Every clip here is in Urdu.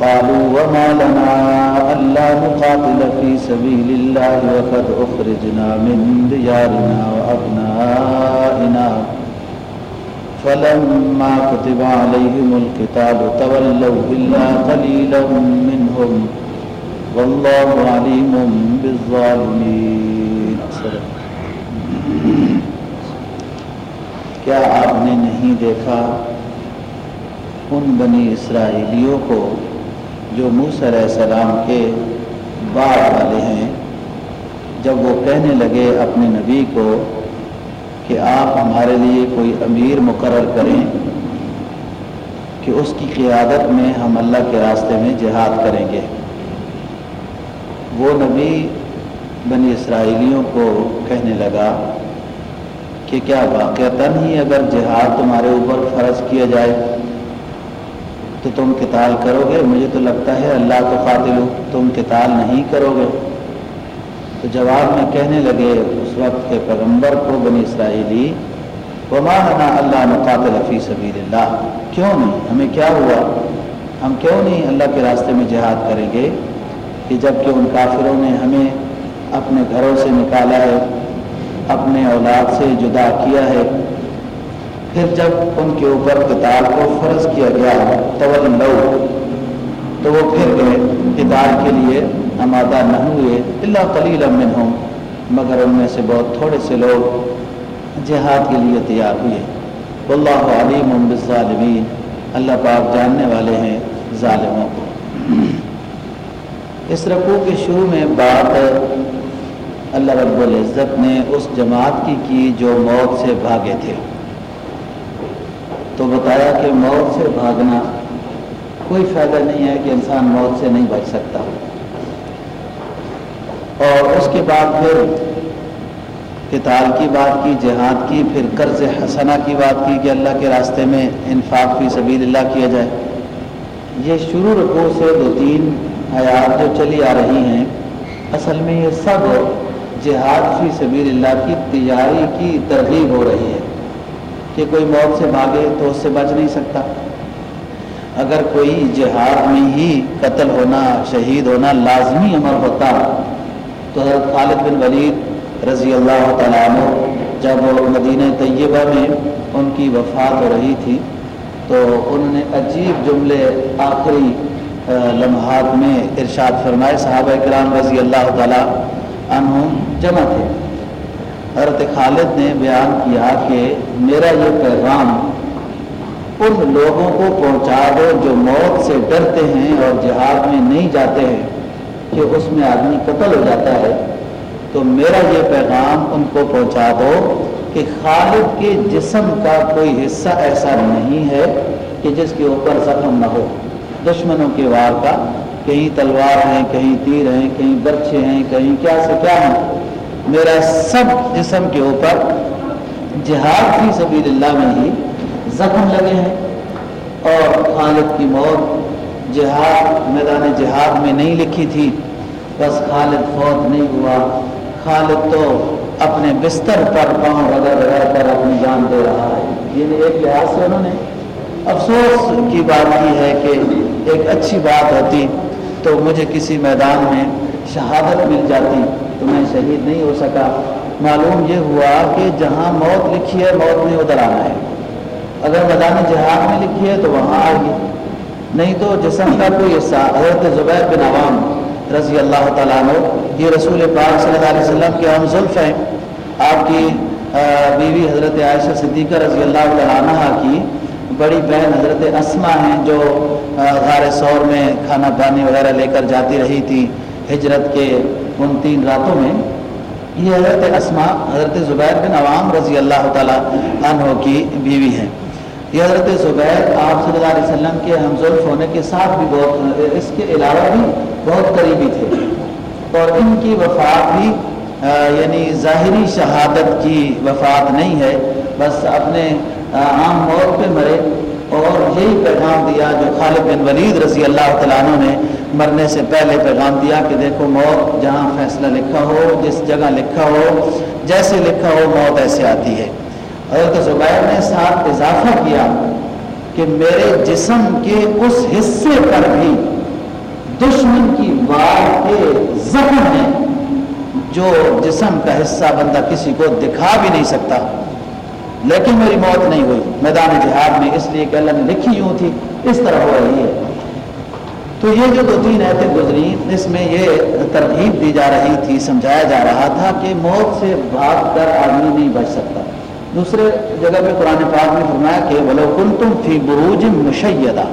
قالوا وما لنا ألا نقاتل في سبيل الله وقد أخرجنا من ديارنا وأبنائنا. فلما كتب عليهم القتال تولوا إلا قليلا منهم. والله عليم بالظالمين. کیا آپ نے نہیں دیکھا ان بنی اسرائیلیوں کو جو موسیٰ علیہ السلام کے بعد والے ہیں، جب وہ کہنے لگے اپنے نبی کو کہ آپ ہمارے لیے کوئی امیر مقرر کریں کہ اس کی قیادت میں ہم اللہ کے راستے میں جہاد کریں گے۔ وہ نبی بنی اسرائیلیوں کو کہنے لگا کہ کیا واقعتاً ہی اگر جہاد تمہارے اوپر فرض کیا جائے؟ تو تم قتال کرو گے مجھے تو لگتا ہے اللہ کو قاتل تم قتال نہیں کرو گے تو جواب میں کہنے لگے اس وقت کے پیغمبر کو بنی اسرائیلی ومانا اللہ نقاتل فی سبیل اللہ کیوں نہیں؟ ہمیں کیا ہوا؟ ہم کیوں نہیں اللہ کے راستے میں جہاد کریں گے؟ کہ جبکہ ان کافروں نے ہمیں اپنے گھروں سے نکالا ہے، اپنے اولاد سے جدا کیا ہے پھر جب ان کے اوپر کتاب کو فرض کیا گیا طول لو تو وہ پھر گئے کتاب کے لیے آمادہ نہ ہوئے اللہ قلیل امن ہوں مگر ان میں سے بہت تھوڑے سے لوگ جہاد کے لیے تیار ہوئے۔ اللہ علیم بالظالمین۔ اللہ پاک جاننے والے ہیں ظالموں کو۔ اس رقو کے شروع میں بات اللہ رب العزت نے اس جماعت کی کی جو موت سے بھاگے تھے۔ تو بتایا کہ موت سے بھاگنا کوئی فائدہ نہیں ہے کہ انسان موت سے نہیں بچ سکتا۔ اور اس کے بعد پھر کتال کی بات کی، جہاد کی، پھر قرض حسنہ کی بات کی کہ اللہ کے راستے میں انفاق فی سبیل اللہ کیا جائے۔ یہ شروع رکو سے دو تین حیات جو چلی آ رہی ہیں، اصل میں یہ سب جہاد فی سبیل اللہ کی تیاری کی ترغیب ہو رہی ہے۔ کہ کوئی موت سے بھاگے تو اس سے بچ نہیں سکتا۔ اگر کوئی جہاد میں ہی قتل ہونا، شہید ہونا لازمی عمر ہوتا، تو حضرت خالد بن ولید رضی اللہ تعالیٰ عنہ جب مدینہ طیبہ میں ان کی وفات ہو رہی تھی، تو انہوں نے عجیب جملے آخری لمحات میں ارشاد فرمائے۔ صحابہ کرام رضی اللہ تعالیٰ عنہ جمع تھے۔ حضرت خالد نے بیان کیا کہ میرا یہ پیغام ان لوگوں کو پہنچا دو جو موت سے ڈرتے ہیں اور جہاد میں نہیں جاتے ہیں کہ اس میں آدمی قتل ہو جاتا ہے۔ تو میرا یہ پیغام ان کو پہنچا دو کہ خالد کے جسم کا کوئی حصہ ایسا نہیں ہے کہ جس کے اوپر زخم نہ ہو۔ دشمنوں کے وار کا کہیں تلوار ہیں، کہیں تیر ہیں، کہیں برچے ہیں، کہیں کیا سے کیا ہیں۔ میرا سب جسم کے اوپر جہاد کی سبیل اللہ میں ہی زخم لگے ہیں اور خالد کی موت جہاد، میدان جہاد میں نہیں لکھی تھی۔ بس خالد فوت نہیں ہوا۔ خالد تو اپنے بستر پر پاؤں رگڑ رگڑ کر اپنی جان دے رہا ہے۔ یہ ایک لحاظ سے انہوں نے افسوس کی بات کی ہے کہ ایک اچھی بات ہوتی تو مجھے کسی میدان میں شہادت مل جاتی۔ تو میں شہید نہیں ہو سکا۔ معلوم یہ ہوا کہ جہاں موت لکھی ہے، موت نے ادھر آنا ہے۔ اگر میدان جہاد میں لکھی ہے تو وہاں آ گئی نہیں تو جسم کا کوئی حصہ، حضرت زبیر بن عوام رضی اللہ تعالیٰ عنہ، یہ رسول پاک صلی اللہ علیہ وسلم کے ہم ظلف ہیں۔ آپ کی بیوی حضرت عائشہ صدیقہ رضی اللہ تعالیٰ عنہ کی بڑی بہن حضرت اسما ہیں، جو غار سور میں کھانا پانی وغیرہ لے کر جاتی رہی تھی ہجرت کے ان تین راتوں میں، یہ حضرت اسما حضرت زبیر بن عوام رضی اللہ تعالیٰ عنہ کی بیوی ہیں۔ یہ حضرت زبیر آپ صلی اللہ علیہ وسلم کے ہم ظلف ہونے کے ساتھ بھی بہت، اس کے علاوہ بھی بہت قریبی تھے۔ اور ان کی وفات بھی یعنی ظاہری شہادت کی وفات نہیں ہے، بس اپنے عام موت پہ مرے۔ اور یہی پیغام دیا جو خالد بن ولید رضی اللہ تعالیٰ عنہ نے مرنے سے پہلے پیغام دیا کہ دیکھو موت جہاں فیصلہ لکھا ہو، جس جگہ لکھا ہو، جیسے لکھا ہو، موت ایسے آتی ہے۔ حضرت زبیر نے ساتھ اضافہ کیا کہ میرے جسم کے اس حصے پر بھی دشمن کی وار کے زخم ہیں، جو جسم کا حصہ بندہ کسی کو دکھا بھی نہیں سکتا۔ لیکن میری موت نہیں ہوئی۔ میدان جہاد میں اس لیے کہ اللہ نے لکھی یوں تھی، اس طرح ہو رہی ہے تو یہ جو دو تین ایتیں گزری، اس میں یہ ترغیب دی جا رہی تھی، سمجھایا جا رہا تھا کہ موت سے بھاگ کر آدمی نہیں بچ سکتا۔ دوسرے جگہ پہ قرآن پاک نے فرمایا کہ بولو کن تم فی بروج مشیدہ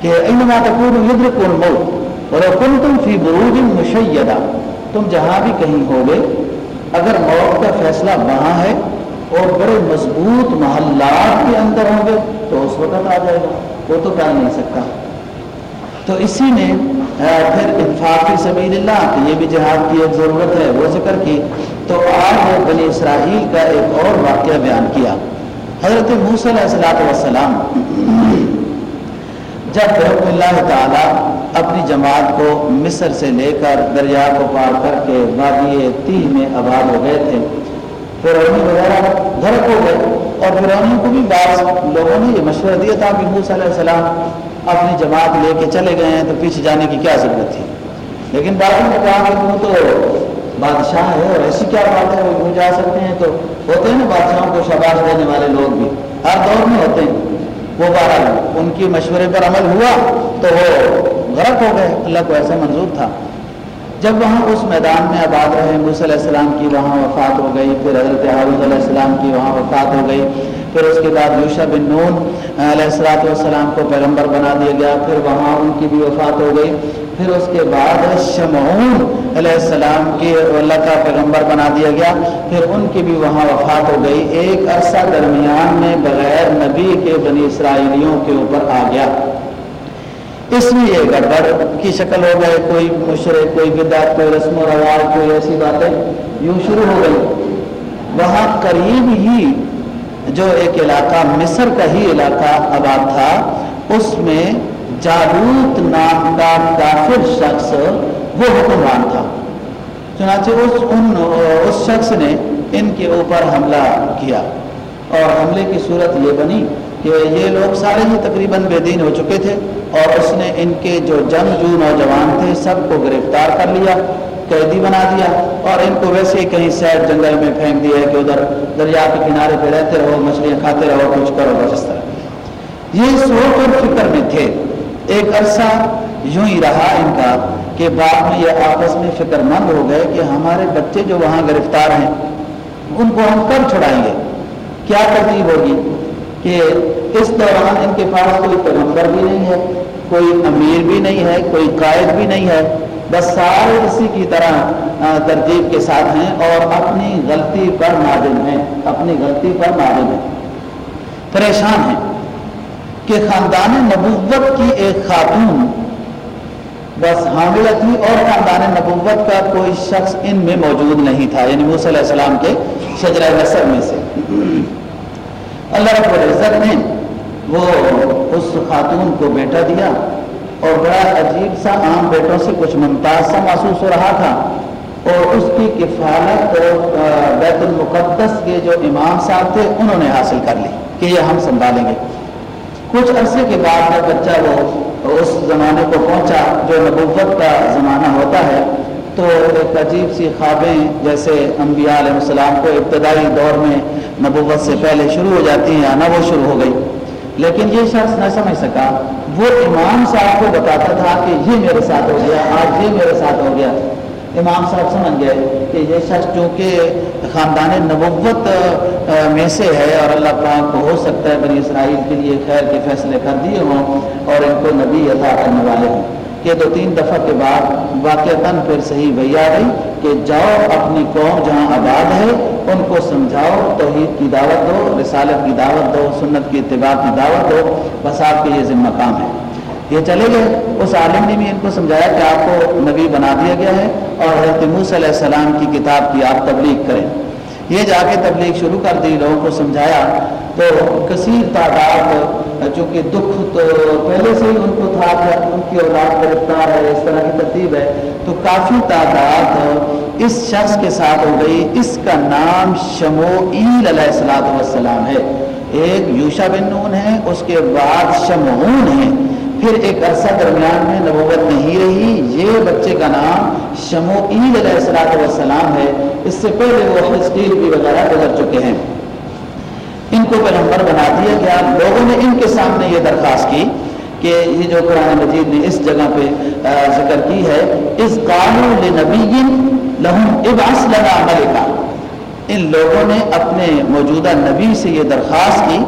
کہ انما تکون یدرک الموت۔ بولو کن تم فی بروج مشیدہ تم جہاں بھی کہیں ہوگے، اگر موت کا فیصلہ وہاں ہے اور بڑے مضبوط محلات کے اندر ہوں گے، تو اس وقت آ جائے گا۔ وہ تو ٹال نہیں سکتا۔ تو اسی نے پھر انفاقی سبیل اللہ، کہ یہ بھی جہاد کی ایک ضرورت ہے، وہ ذکر کی۔ تو آج بنی اسرائیل کا ایک اور واقعہ بیان کیا۔ حضرت موسیٰ علیہ السلام وسلام جب رحم اللہ تعالیٰ اپنی جماعت کو مصر سے لے کر دریا کو پار کر کے وادی تیہ میں آباد ہو گئے تھے فرونی وغیرہ غرق ہو گئے۔ اور فرونی کو بھی بعض لوگوں نے یہ مشورہ دیا تھا کہ موسیٰ علیہ السلام اپنی جماعت لے کے چلے گئے ہیں تو پیچھے جانے کی کیا ضرورت تھی؟ لیکن باقی نے کہا کہ وہ تو بادشاہ ہے اور ایسی کیا بات ہے وہ جا سکتے ہیں تو ہوتے ہیں نا بادشاہوں کو شباش دینے والے لوگ بھی۔ ہر دور میں ہوتے ہیں۔ وہ بارہ ان کی مشورے پر عمل ہوا تو وہ غرق ہو گئے۔ اللہ کو ایسا منظور تھا۔ جب وہاں اس میدان میں آباد رہے، موسیٰ علیہ السلام کی وہاں وفات ہو گئی، پھر حضرت حاوض علیہ السلام کی وہاں وفات ہو گئی، پھر اس کے بعد یوشا بن نون علیہ السلاۃ والسلام کو پیغمبر بنا دیا گیا، پھر وہاں ان کی بھی وفات ہو گئی، پھر اس کے بعد شمعون علیہ السلام کی اللہ کا پیغمبر بنا دیا گیا، پھر ان کی بھی وہاں وفات ہو گئی، ایک عرصہ درمیان میں بغیر نبی کے بنی اسرائیلیوں کے اوپر آ گیا۔ اس میں یہ گڑبڑ کی شکل ہو گئے کوئی مشرق، کوئی بدعت، کوئی رسم و رواج، کوئی ایسی باتیں یوں شروع ہو گئی۔ وہاں قریب ہی جو ایک علاقہ، مصر کا ہی علاقہ آباد تھا، اس میں جالوت نام کا کافر شخص وہ حکمران تھا۔ چنانچہ اس ان، اس شخص نے ان کے اوپر حملہ کیا اور حملے کی صورت یہ بنی۔ کہ یہ لوگ سارے ہی تقریباً بے دین ہو چکے تھے اور اس نے ان کے جو جنگ جو نوجوان تھے سب کو گرفتار کر لیا، قیدی بنا دیا اور ان کو ویسے ہی کہیں سیڈ جنگل میں پھینک دیا کہ ادھر دریا کے کنارے پہ رہتے رہو، مچھلیاں کھاتے رہو، کچھ کرو، بس اس طرح۔ یہ سوچ اور فکر میں تھے۔ ایک عرصہ یوں ہی رہا ان کا کہ بعد میں یہ آپس میں فکر مند ہو گئے کہ ہمارے بچے جو وہاں گرفتار ہیں، ان کو ہم کب چھڑائیں گے؟ کیا ترتیب ہوگی؟ کہ اس دوران ان کے پاس کوئی پیغمبر بھی نہیں ہے، کوئی امیر بھی نہیں ہے، کوئی قائد بھی نہیں ہے۔ بس سارے اسی کی طرح ترتیب کے ساتھ ہیں اور اپنی غلطی پر نادم ہیں، اپنی غلطی پر نادم ہیں۔ پریشان ہیں کہ خاندان نبوت کی ایک خاتون بس حاملہ تھی اور خاندان نبوت کا کوئی شخص ان میں موجود نہیں تھا یعنی موسیٰ علیہ السلام کے شجرہ نصر میں سے۔ اللہ رب العزت نے وہ اس خاتون کو بیٹا دیا اور بڑا عجیب سا عام بیٹوں سے کچھ ممتاز سا محسوس ہو رہا تھا اور اس کی کفالت بیت المقدس کے جو امام صاحب تھے، انہوں نے حاصل کر لی کہ یہ ہم سنبھالیں گے۔ کچھ عرصے کے بعد بچہ وہ اس زمانے کو پہنچا، جو نبوت کا زمانہ ہوتا ہے تو ایک عجیب سی خوابیں جیسے انبیاء علیہ السلام کو ابتدائی دور میں نبوت سے پہلے شروع ہو جاتی ہیں، آنا وہ شروع ہو گئی۔ لیکن یہ شخص نہ سمجھ سکا، وہ امام صاحب کو بتاتا تھا کہ یہ میرے ساتھ ہو گیا، آج یہ میرے ساتھ ہو گیا۔ امام صاحب سمجھ گئے کہ یہ شخص چونکہ خاندان نبوت میں سے ہے اور اللہ پاک کو ہو سکتا ہے بنی اسرائیل کے لیے خیر کے فیصلے کر دیے ہوں اور ان کو نبی عطا کرنے والے ہوں۔ کہ دو تین دفعہ کے بعد واقع پھر صحیح وہی آ گئی کہ جاؤ اپنی قوم جہاں آباد ہے، ان کو سمجھاؤ، توحید کی دعوت دو، رسالت کی دعوت دو، سنت کی اتباع کی دعوت دو، بس آپ کے یہ ذمہ کام ہے۔ یہ چلے گئے۔ اس عالم نے بھی ان کو سمجھایا کہ آپ کو نبی بنا دیا گیا ہے اور حضرت موسیٰ علیہ السلام کی کتاب کی آپ تبلیغ کریں۔ یہ جا کے تبلیغ شروع کر دی، لوگوں کو سمجھایا۔ تو کثیر تعداد، چونکہ دکھ تو پہلے سے ہی ان کو تھا کہ ان کی اولاد گرفتار ہے، اس طرح کی ترتیب ہے۔ تو کافی تعداد اس شخص کے ساتھ ہو گئی، اس کا نام شموئیل علیہ السلام والسلام ہے۔ ایک یوشا بن نون ہے، اس کے بعد شمعون ہے پھر ایک عرصہ درمیان میں نبوت نہیں رہی، یہ بچے کا نام شموئیل علیہ السلام والسلام ہے۔ اس سے پہلے وہ حسکیل بھی وغیرہ گزر چکے ہیں۔ ان کو پیغمبر بنا دیا گیا۔ لوگوں نے ان کے سامنے یہ درخواست کی کہ یہ جو قرآن مجید نے اس جگہ پہ ذکر کی ہے اس قانو لنبی لہم ابعث لنا ملکہ ان لوگوں نے اپنے موجودہ نبی سے یہ درخواست کی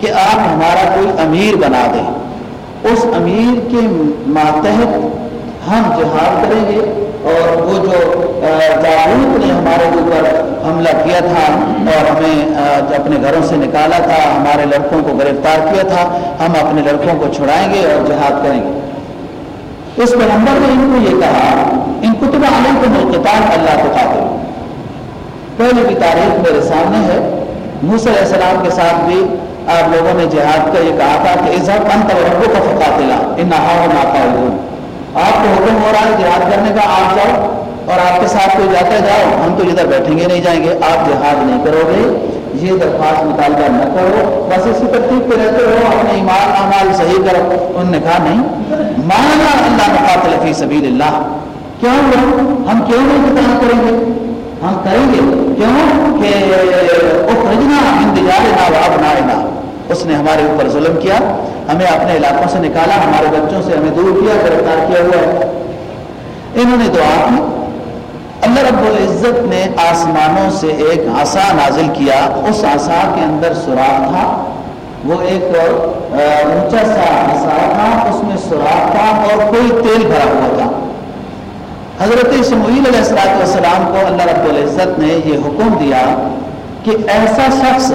کہ آپ ہمارا کوئی امیر بنا دیں۔ اس امیر کے ماتحت ہم جہاد کریں گے اور وہ جو جاروت نے ہمارے اوپر حملہ کیا تھا اور ہمیں اپنے گھروں سے نکالا تھا، ہمارے لڑکوں کو گرفتار کیا تھا، ہم اپنے لڑکوں کو چھڑائیں گے اور جہاد کریں گے۔ اس پیغمبر نے ان کو یہ کہا، ان کتب عالم کو ملکتان اللہ کو قاتل۔ پہلے کی تاریخ میرے سامنے ہے، موسیٰ علیہ السلام کے ساتھ بھی آپ لوگوں نے جہاد کا یہ کہا تھا کہ اظہر پن تو کا فقاتلا ان نہا ناپا آپ کو حکم ہو رہا ہے جہاد کرنے کا، آپ جاؤ اور آپ کے ساتھ کوئی جاتا جاؤ۔ ہم تو ادھر بیٹھیں گے، نہیں جائیں گے۔ آپ جہاد نہیں کرو گے۔ یہ درخواست مطالبہ نہ کرو۔ بس اسی ترتیب پہ رہتے ہو اپنے ایمان، اعمال صحیح کرو۔ انہوں نے کہا نہیں مانا اللہ مقاتل فی سبیل اللہ کیوں ہم کیوں نہیں قتال کریں گے؟ ہم کریں گے کیوں کہ اخرجنا انتظار نہ واب نہ اس نے ہمارے اوپر ظلم کیا، ہمیں اپنے علاقوں سے نکالا، ہمارے بچوں سے ہمیں دور کیا، گرفتار کیا ہوا ہے۔ انہوں نے دعا کی۔ اللہ رب العزت نے آسمانوں سے ایک آسا نازل کیا۔ اس آسا کے اندر سوراخ تھا۔ وہ ایک اونچا سا آسا تھا۔ اس میں سوراخ تھا اور کوئی تیل بھرا ہوا تھا۔ حضرت شمعیل علیہ السلاۃ والسلام کو اللہ رب العزت نے یہ حکم دیا کہ ایسا شخص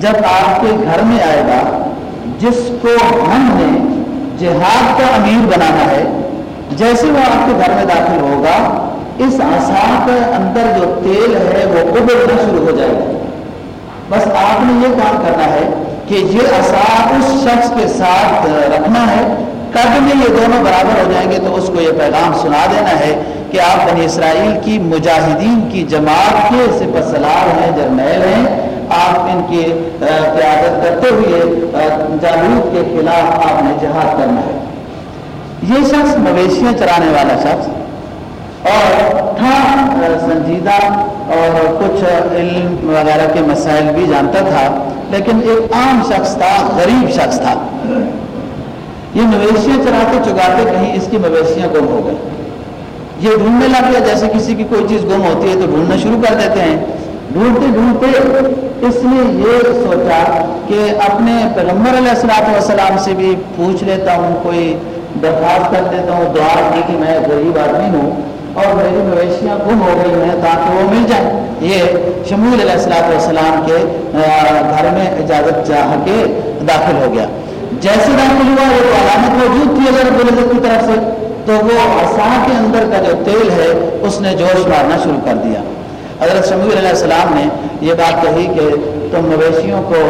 جب آپ کے گھر میں آئے گا، جس کو ہم نے جہاد کا امیر بنانا ہے، جیسے وہ آپ کے گھر میں داخل ہوگا، اس آسا کے اندر جو تیل ہے، وہ ابلنا شروع ہو جائے گا۔ بس آپ نے یہ کام کرنا ہے کہ یہ آسا اس شخص کے ساتھ رکھنا ہے۔ قد میں یہ دونوں برابر ہو جائیں گے تو اس کو یہ پیغام سنا دینا ہے کہ آپ بنی اسرائیل کی مجاہدین کی جماعت کے سپہ سلار ہیں، جرنیل ہیں۔ آپ ان کی قیادت کرتے ہوئے جالوت کے خلاف آپ نے جہاد کرنا ہے۔ یہ شخص مویشیاں چرانے والا شخص اور تھا سنجیدہ اور کچھ علم وغیرہ کے مسائل بھی جانتا تھا، لیکن ایک عام شخص تھا، غریب شخص تھا۔ یہ مویشیاں چراتے چگاتے کہیں اس کی مویشیاں گم ہو گئی یہ ڈھونڈنے لگ گیا، جیسے کسی کی کوئی چیز گم ہوتی ہے تو ڈھونڈنا شروع کر دیتے ہیں۔ ڈھونڈتے ڈھونڈتے اس نے یہ سوچا کہ اپنے پیغمبر علیہ السلاۃ والسلام سے بھی پوچھ لیتا ہوں، کوئی درخواست کر دیتا ہوں، دعا کی کہ میں غریب آدمی ہوں اور میری مویشیاں گم ہو گئی ہیں تاکہ وہ مل جائیں۔ یہ شمول علیہ السلاۃ والسلام کے گھر میں اجازت چاہ کے داخل ہو گیا۔ جیسے داخل ہوا وہ علامت موجود تھی اللہ رب العزت کی طرف سے، تو وہ آسا کے اندر کا جو تیل ہے، اس نے جوش مارنا شروع کر دیا۔ حضرت شمیر علیہ السلام نے یہ بات کہی کہ تم مویشیوں کو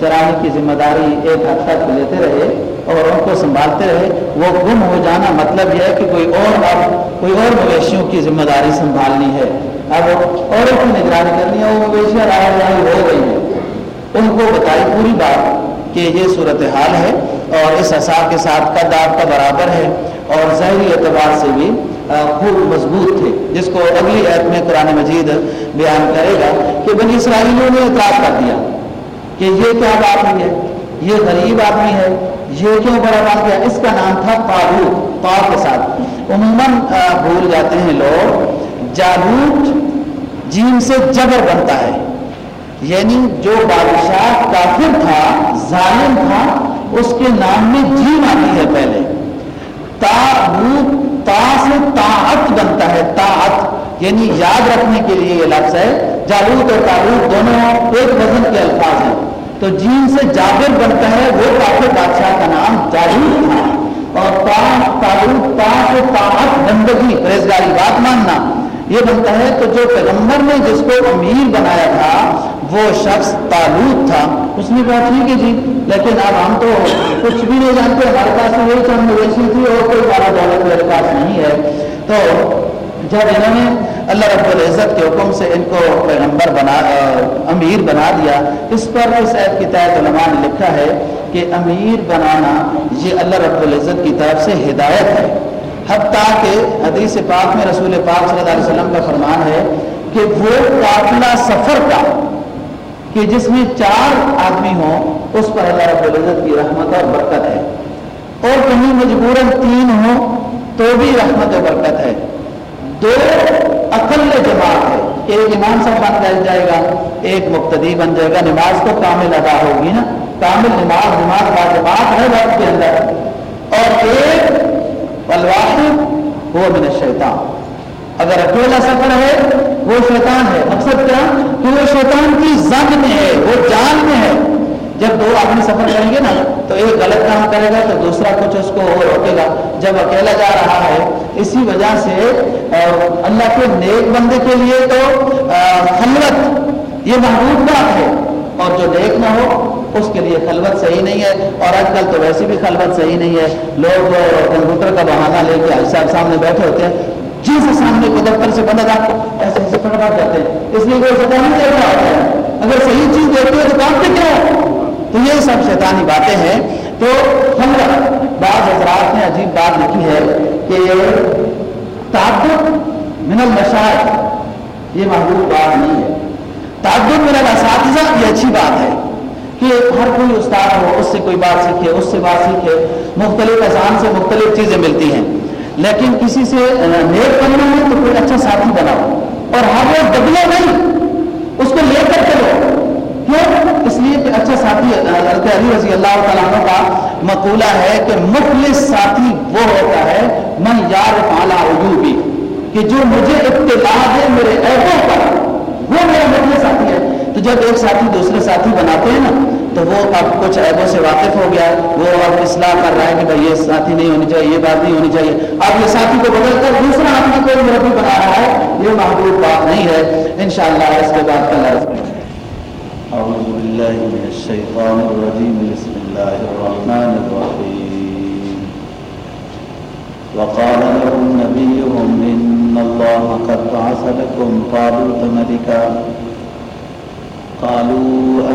چرانے کی ذمہ داری ایک حد تک لیتے رہے اور ان کو سنبھالتے رہے۔ وہ گم ہو جانا مطلب یہ ہے کہ کوئی اور اب کوئی اور مویشیوں کی ذمہ داری سنبھالنی ہے۔ اب عورت کی نگرانی کرنی ہے، وہ مویشیاں راہ راہ ہو گئی ہیں۔ ان کو بتائی پوری بات کہ یہ صورت حال ہے اور اس اثار کے ساتھ قد آپ کا برابر ہے اور ظاہری اعتبار سے بھی خوب مضبوط تھے، جس کو اگلی عید میں قرآن مجید بیان کرے گا کہ بنی اسرائیلیوں نے اعتراض کر دیا کہ یہ کیا بات ہے؟ یہ غریب آدمی ہے، یہ کیوں بڑا بات کیا اس کا نام تھا پارو پا کے ساتھ۔ عموماً بھول جاتے ہیں لوگ جالوٹ جیم سے جبر بنتا ہے۔ یعنی جو بادشاہ کافر تھا، ظالم تھا، اس کے نام میں جیم آتی ہے پہلے۔ تا تا سے طاعت بنتا ہے، طاعت۔ یعنی یاد رکھنے کے لیے یہ لفظ ہے۔ جالوت اور تالوت دونوں ایک وزن کے الفاظ ہیں۔ تو جیم سے جابر بنتا ہے، وہ کافر بادشاہ کا نام جالوت تھا۔ اور طاعت بندگی، پرہیزگاری، بات ماننا، یہ بنتا ہے۔ تو جو پیغمبر نے جس کو امیر بنایا تھا، وہ شخص تعلق تھا۔ اس نے کہا ٹھیک ہے جی لیکن اب ہم تو کچھ بھی نہیں جانتے، ہمارے پاس تو وہی چند مویشی تھی اور کوئی بڑا دولت میرے پاس نہیں ہے۔ تو جب انہوں نے اللہ رب العزت کے حکم سے ان کو پیغمبر بنا امیر بنا دیا، اس پر اس عید کی تحت علماء نے لکھا ہے کہ امیر بنانا یہ اللہ رب العزت کی طرف سے ہدایت ہے۔ حتیٰ کہ حدیث پاک میں رسول پاک صلی اللہ علیہ وسلم کا فرمان ہے کہ وہ قافلہ سفر کا کہ جس میں چار آدمی ہوں، اس پر اللہ رب العزت کی رحمت اور برکت ہے۔ اور کہیں مجبوراً تین ہوں، تو بھی رحمت و برکت ہے۔ دو اقل جماعت ہے۔ ایک امام صاحب بن جائے گا، ایک مقتدی بن جائے گا۔ نماز تو کامل ادا ہوگی نا۔ کامل نماز نماز کا جماعت ہے وقت کے اندر۔ اور ایک الواحد وہ من الشیطان۔ اگر اکیلا سفر ہے، وہ شیطان ہے۔ مقصد کیا؟ کہ وہ شیطان کی زنگ میں ہے، وہ جان میں ہے۔ جب دو آدمی سفر کریں گے نا، تو ایک غلط کام کرے گا، تو دوسرا کچھ اس کو روکے گا۔ جب اکیلا جا رہا ہے، اسی وجہ سے اللہ کے نیک بندے کے لیے تو خلوت، یہ محبوب بات ہے۔ اور جو نیک نہ ہو، اس کے لیے خلوت صحیح نہیں ہے۔ اور آج کل تو ویسے بھی خلوت صحیح نہیں ہے۔ لوگ کمپیوٹر کا بہانہ لے کے صاحب سامنے بیٹھے ہوتے ہیں۔ جن سے سامنے کو دفتر سے بندہ آپ کو ایسے ایسے پکڑا جاتے ہیں۔ اس لیے کوئی سطح نہیں دیکھ رہا ہوتا ہے اگر صحیح چیز دیکھتے ہو تو کام پہ کیا ہے؟ تو یہ سب شیطانی باتیں ہیں۔ تو ہم بعض حضرات نے عجیب بات لکھی ہے کہ تعدد من المشاعر، یہ محبوب بات نہیں ہے۔ تعدد من الاساتذہ، یہ اچھی بات ہے کہ ہر کوئی استاد ہو، اس سے کوئی بات سیکھے، اس سے بات سیکھے۔ مختلف اذان سے مختلف چیزیں ملتی ہیں۔ لیکن کسی سے نیک بننا ہے تو کوئی اچھا ساتھی بناؤ۔ اور ہر روز بدلو نہیں، اس کو لے کر چلو۔ کیوں؟ اس لیے کہ اچھا ساتھی، حضرت علی رضی اللہ تعالیٰ عنہ کا مقولہ ہے کہ مخلص ساتھی وہ ہوتا ہے، من یار پالا عیوبی کہ جو مجھے اطلاع دے میرے عیبوں پر، وہ میرا مخلص ساتھی ہے۔ تو جب ایک ساتھی دوسرے ساتھی بناتے ہیں نا تو وہ اب کچھ عیبوں سے واقف ہو گیا۔ وہ اب اصلاح کر رہا ہے کہ بھائی یہ ساتھی نہیں ہونی چاہیے، یہ بات نہیں ہونی چاہیے۔ اب یہ ساتھی کو بدل کر دوسرا آدمی کوئی مربی بنا رہا ہے، یہ محبوب بات نہیں ہے۔ انشاءاللہ اس کے بعد کل أعوذ بالله من الشيطان الرجيم بسم الله الرحمن الرحيم وقال لهم نبيهم إن الله قد بعث لكم طالوت ملكا قالوا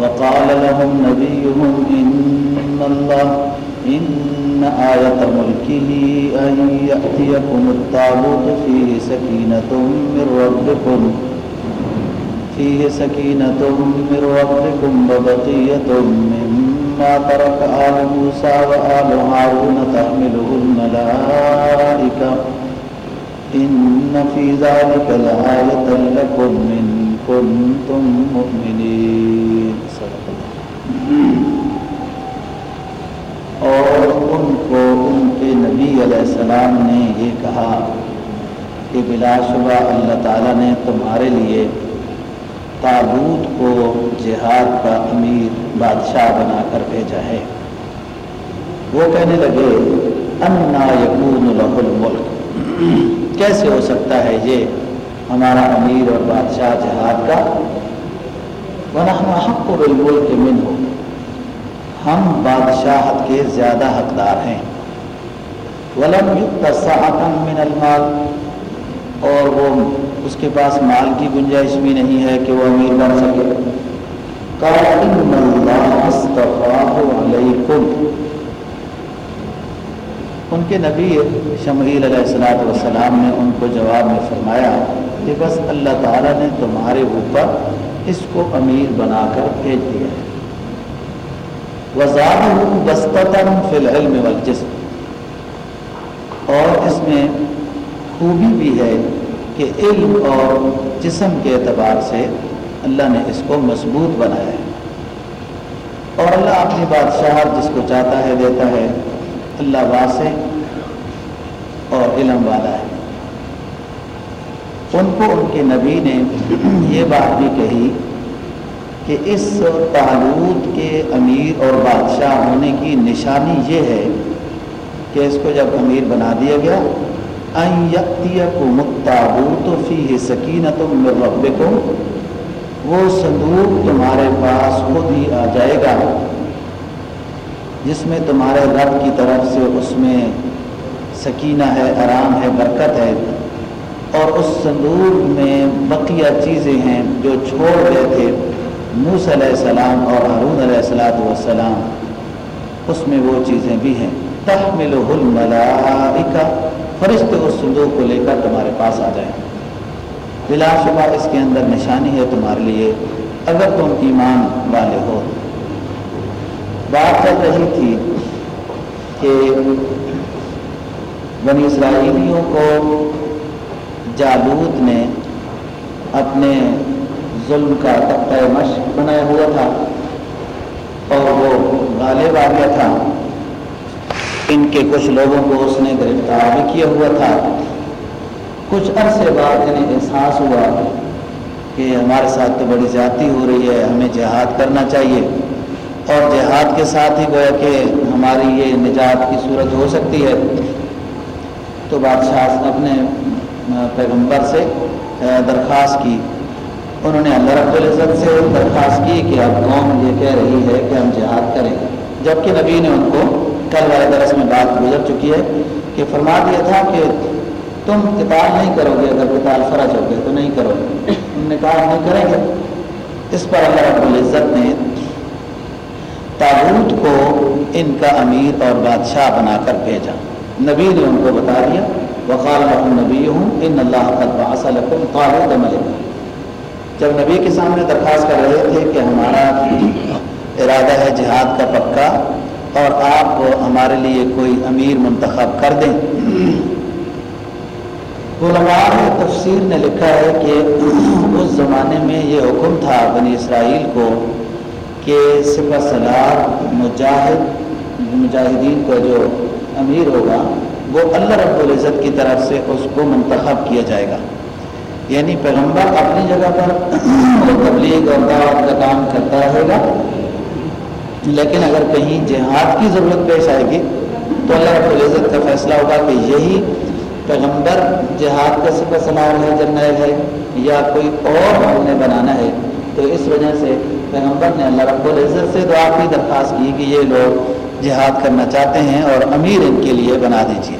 وقال لهم نبيهم إن الله إن آية ملكه أن يأتيكم التابوت فيه سكينة من ربكم فيه سكينة من ربكم وبقية مما ترك آل موسى وآل هارون تحمله الملائكة. إن في ذلك لآية لكم من كنتم مؤمنين. صدق اور ان کو ان کے نبی علیہ السلام نے یہ کہا کہ بلا شبہ اللہ تعالیٰ نے تمہارے لیے تابوت کو جہاد کا امیر بادشاہ بنا کر بھیجا ہے۔ وہ کہنے لگے، انا یقون لہ الملک۔ کیسے ہو سکتا ہے یہ ہمارا امیر اور بادشاہ جہاد کا، ونحن حق بالملک منہ ہم بادشاہت کے زیادہ حقدار ہیں۔ ولم یقت من المال۔ اور وہ اس کے پاس مال کی گنجائش بھی نہیں ہے کہ وہ امیر بن سکے۔ ان ان کے نبی شمعیل علیہ السلاۃ والسلام نے ان کو جواب میں فرمایا کہ بس اللہ تعالیٰ نے تمہارے اوپر اس کو امیر بنا کر بھیج دیا ہے۔ وزاد فی العلم والجسم۔ اور اس میں خوبی بھی ہے کہ علم اور جسم کے اعتبار سے اللہ نے اس کو مضبوط بنایا ہے۔ اور اللہ اپنی بادشاہ جس کو چاہتا ہے دیتا ہے۔ اللہ واسع اور علم والا ہے۔ ان کو ان کے نبی نے یہ بات بھی کہی کہ اس تعلق کے امیر اور بادشاہ ہونے کی نشانی یہ ہے کہ اس کو جب امیر بنا دیا گیا کو مکتابوت فی سکینت رب کو وہ صندوق تمہارے پاس خود ہی آ جائے گا۔ جس میں تمہارے رب کی طرف سے اس میں سکینہ ہے، آرام ہے، برکت ہے۔ اور اس صندوق میں بقیہ چیزیں ہیں جو چھوڑ گئے تھے موس علیہ السلام اور ہارون علیہ السلاۃ والسلام۔ اس میں وہ چیزیں بھی ہیں۔ تحمل الملائکہ فرشتے اس صندوق کو لے کر تمہارے پاس آ جائیں۔ بلا شبہ اس کے اندر نشانی ہے تمہارے لیے۔ اگر تم ایمان والے ہو بات چل رہی تھی کہ بنی اسرائیلیوں کو جالوت نے اپنے ظلم کا تختہ مشق بنایا ہوا تھا اور وہ غالب آ گیا تھا۔ ان کے کچھ لوگوں کو اس نے گرفتار بھی کیا ہوا تھا۔ کچھ عرصے بعد انہیں احساس ہوا کہ ہمارے ساتھ تو بڑی زیادتی ہو رہی ہے، ہمیں جہاد کرنا چاہیے۔ اور جہاد کے ساتھ ہی گویا کہ ہماری یہ نجات کی صورت ہو سکتی ہے۔ تو بادشاہ اپنے پیغمبر سے درخواست کی۔ انہوں نے اللہ رب العزت سے درخواست کی کہ اب قوم یہ کہہ رہی ہے کہ ہم جہاد کریں۔ جبکہ نبی نے ان کو کل والے درس میں بات گزر چکی ہے کہ فرما دیا تھا کہ تم کتاب نہیں کرو گے، اگر کتاب فرض ہو گئے تو نہیں کرو گے۔ انہوں نے کہا نہیں کریں گے۔ اس پر اللہ رب العزت نے تابوت کو ان کا امیر اور بادشاہ بنا کر بھیجا۔ نبی نے ان کو بتا دیا، وقال نبی ہوں ان اللہ ملک جب نبی کے سامنے درخواست کر رہے تھے کہ ہمارا ارادہ ہے جہاد کا پکا اور آپ ہمارے لیے کوئی امیر منتخب کر دیں۔ علماء تفسیر نے لکھا ہے کہ اس زمانے میں یہ حکم تھا بنی اسرائیل کو کہ سپہ سلار مجاہد، مجاہدین کو جو امیر ہوگا، وہ اللہ رب العزت کی طرف سے اس کو منتخب کیا جائے گا۔ یعنی پیغمبر اپنی جگہ پر تبلیغ اور دعوت کا کام کرتا رہے گا۔ لیکن اگر کہیں جہاد کی ضرورت پیش آئے گی، تو اللہ رب العزت کا فیصلہ ہوگا کہ یہی پیغمبر جہاد کا سپہ سلار ہے جرنیل ہے یا کوئی اور ہم نے بنانا ہے۔ تو اس وجہ سے پیغمبر نے اللہ رب العزت سے دعا کی، درخواست کی کہ یہ لوگ جہاد کرنا چاہتے ہیں اور امیر ان کے لیے بنا دیجیے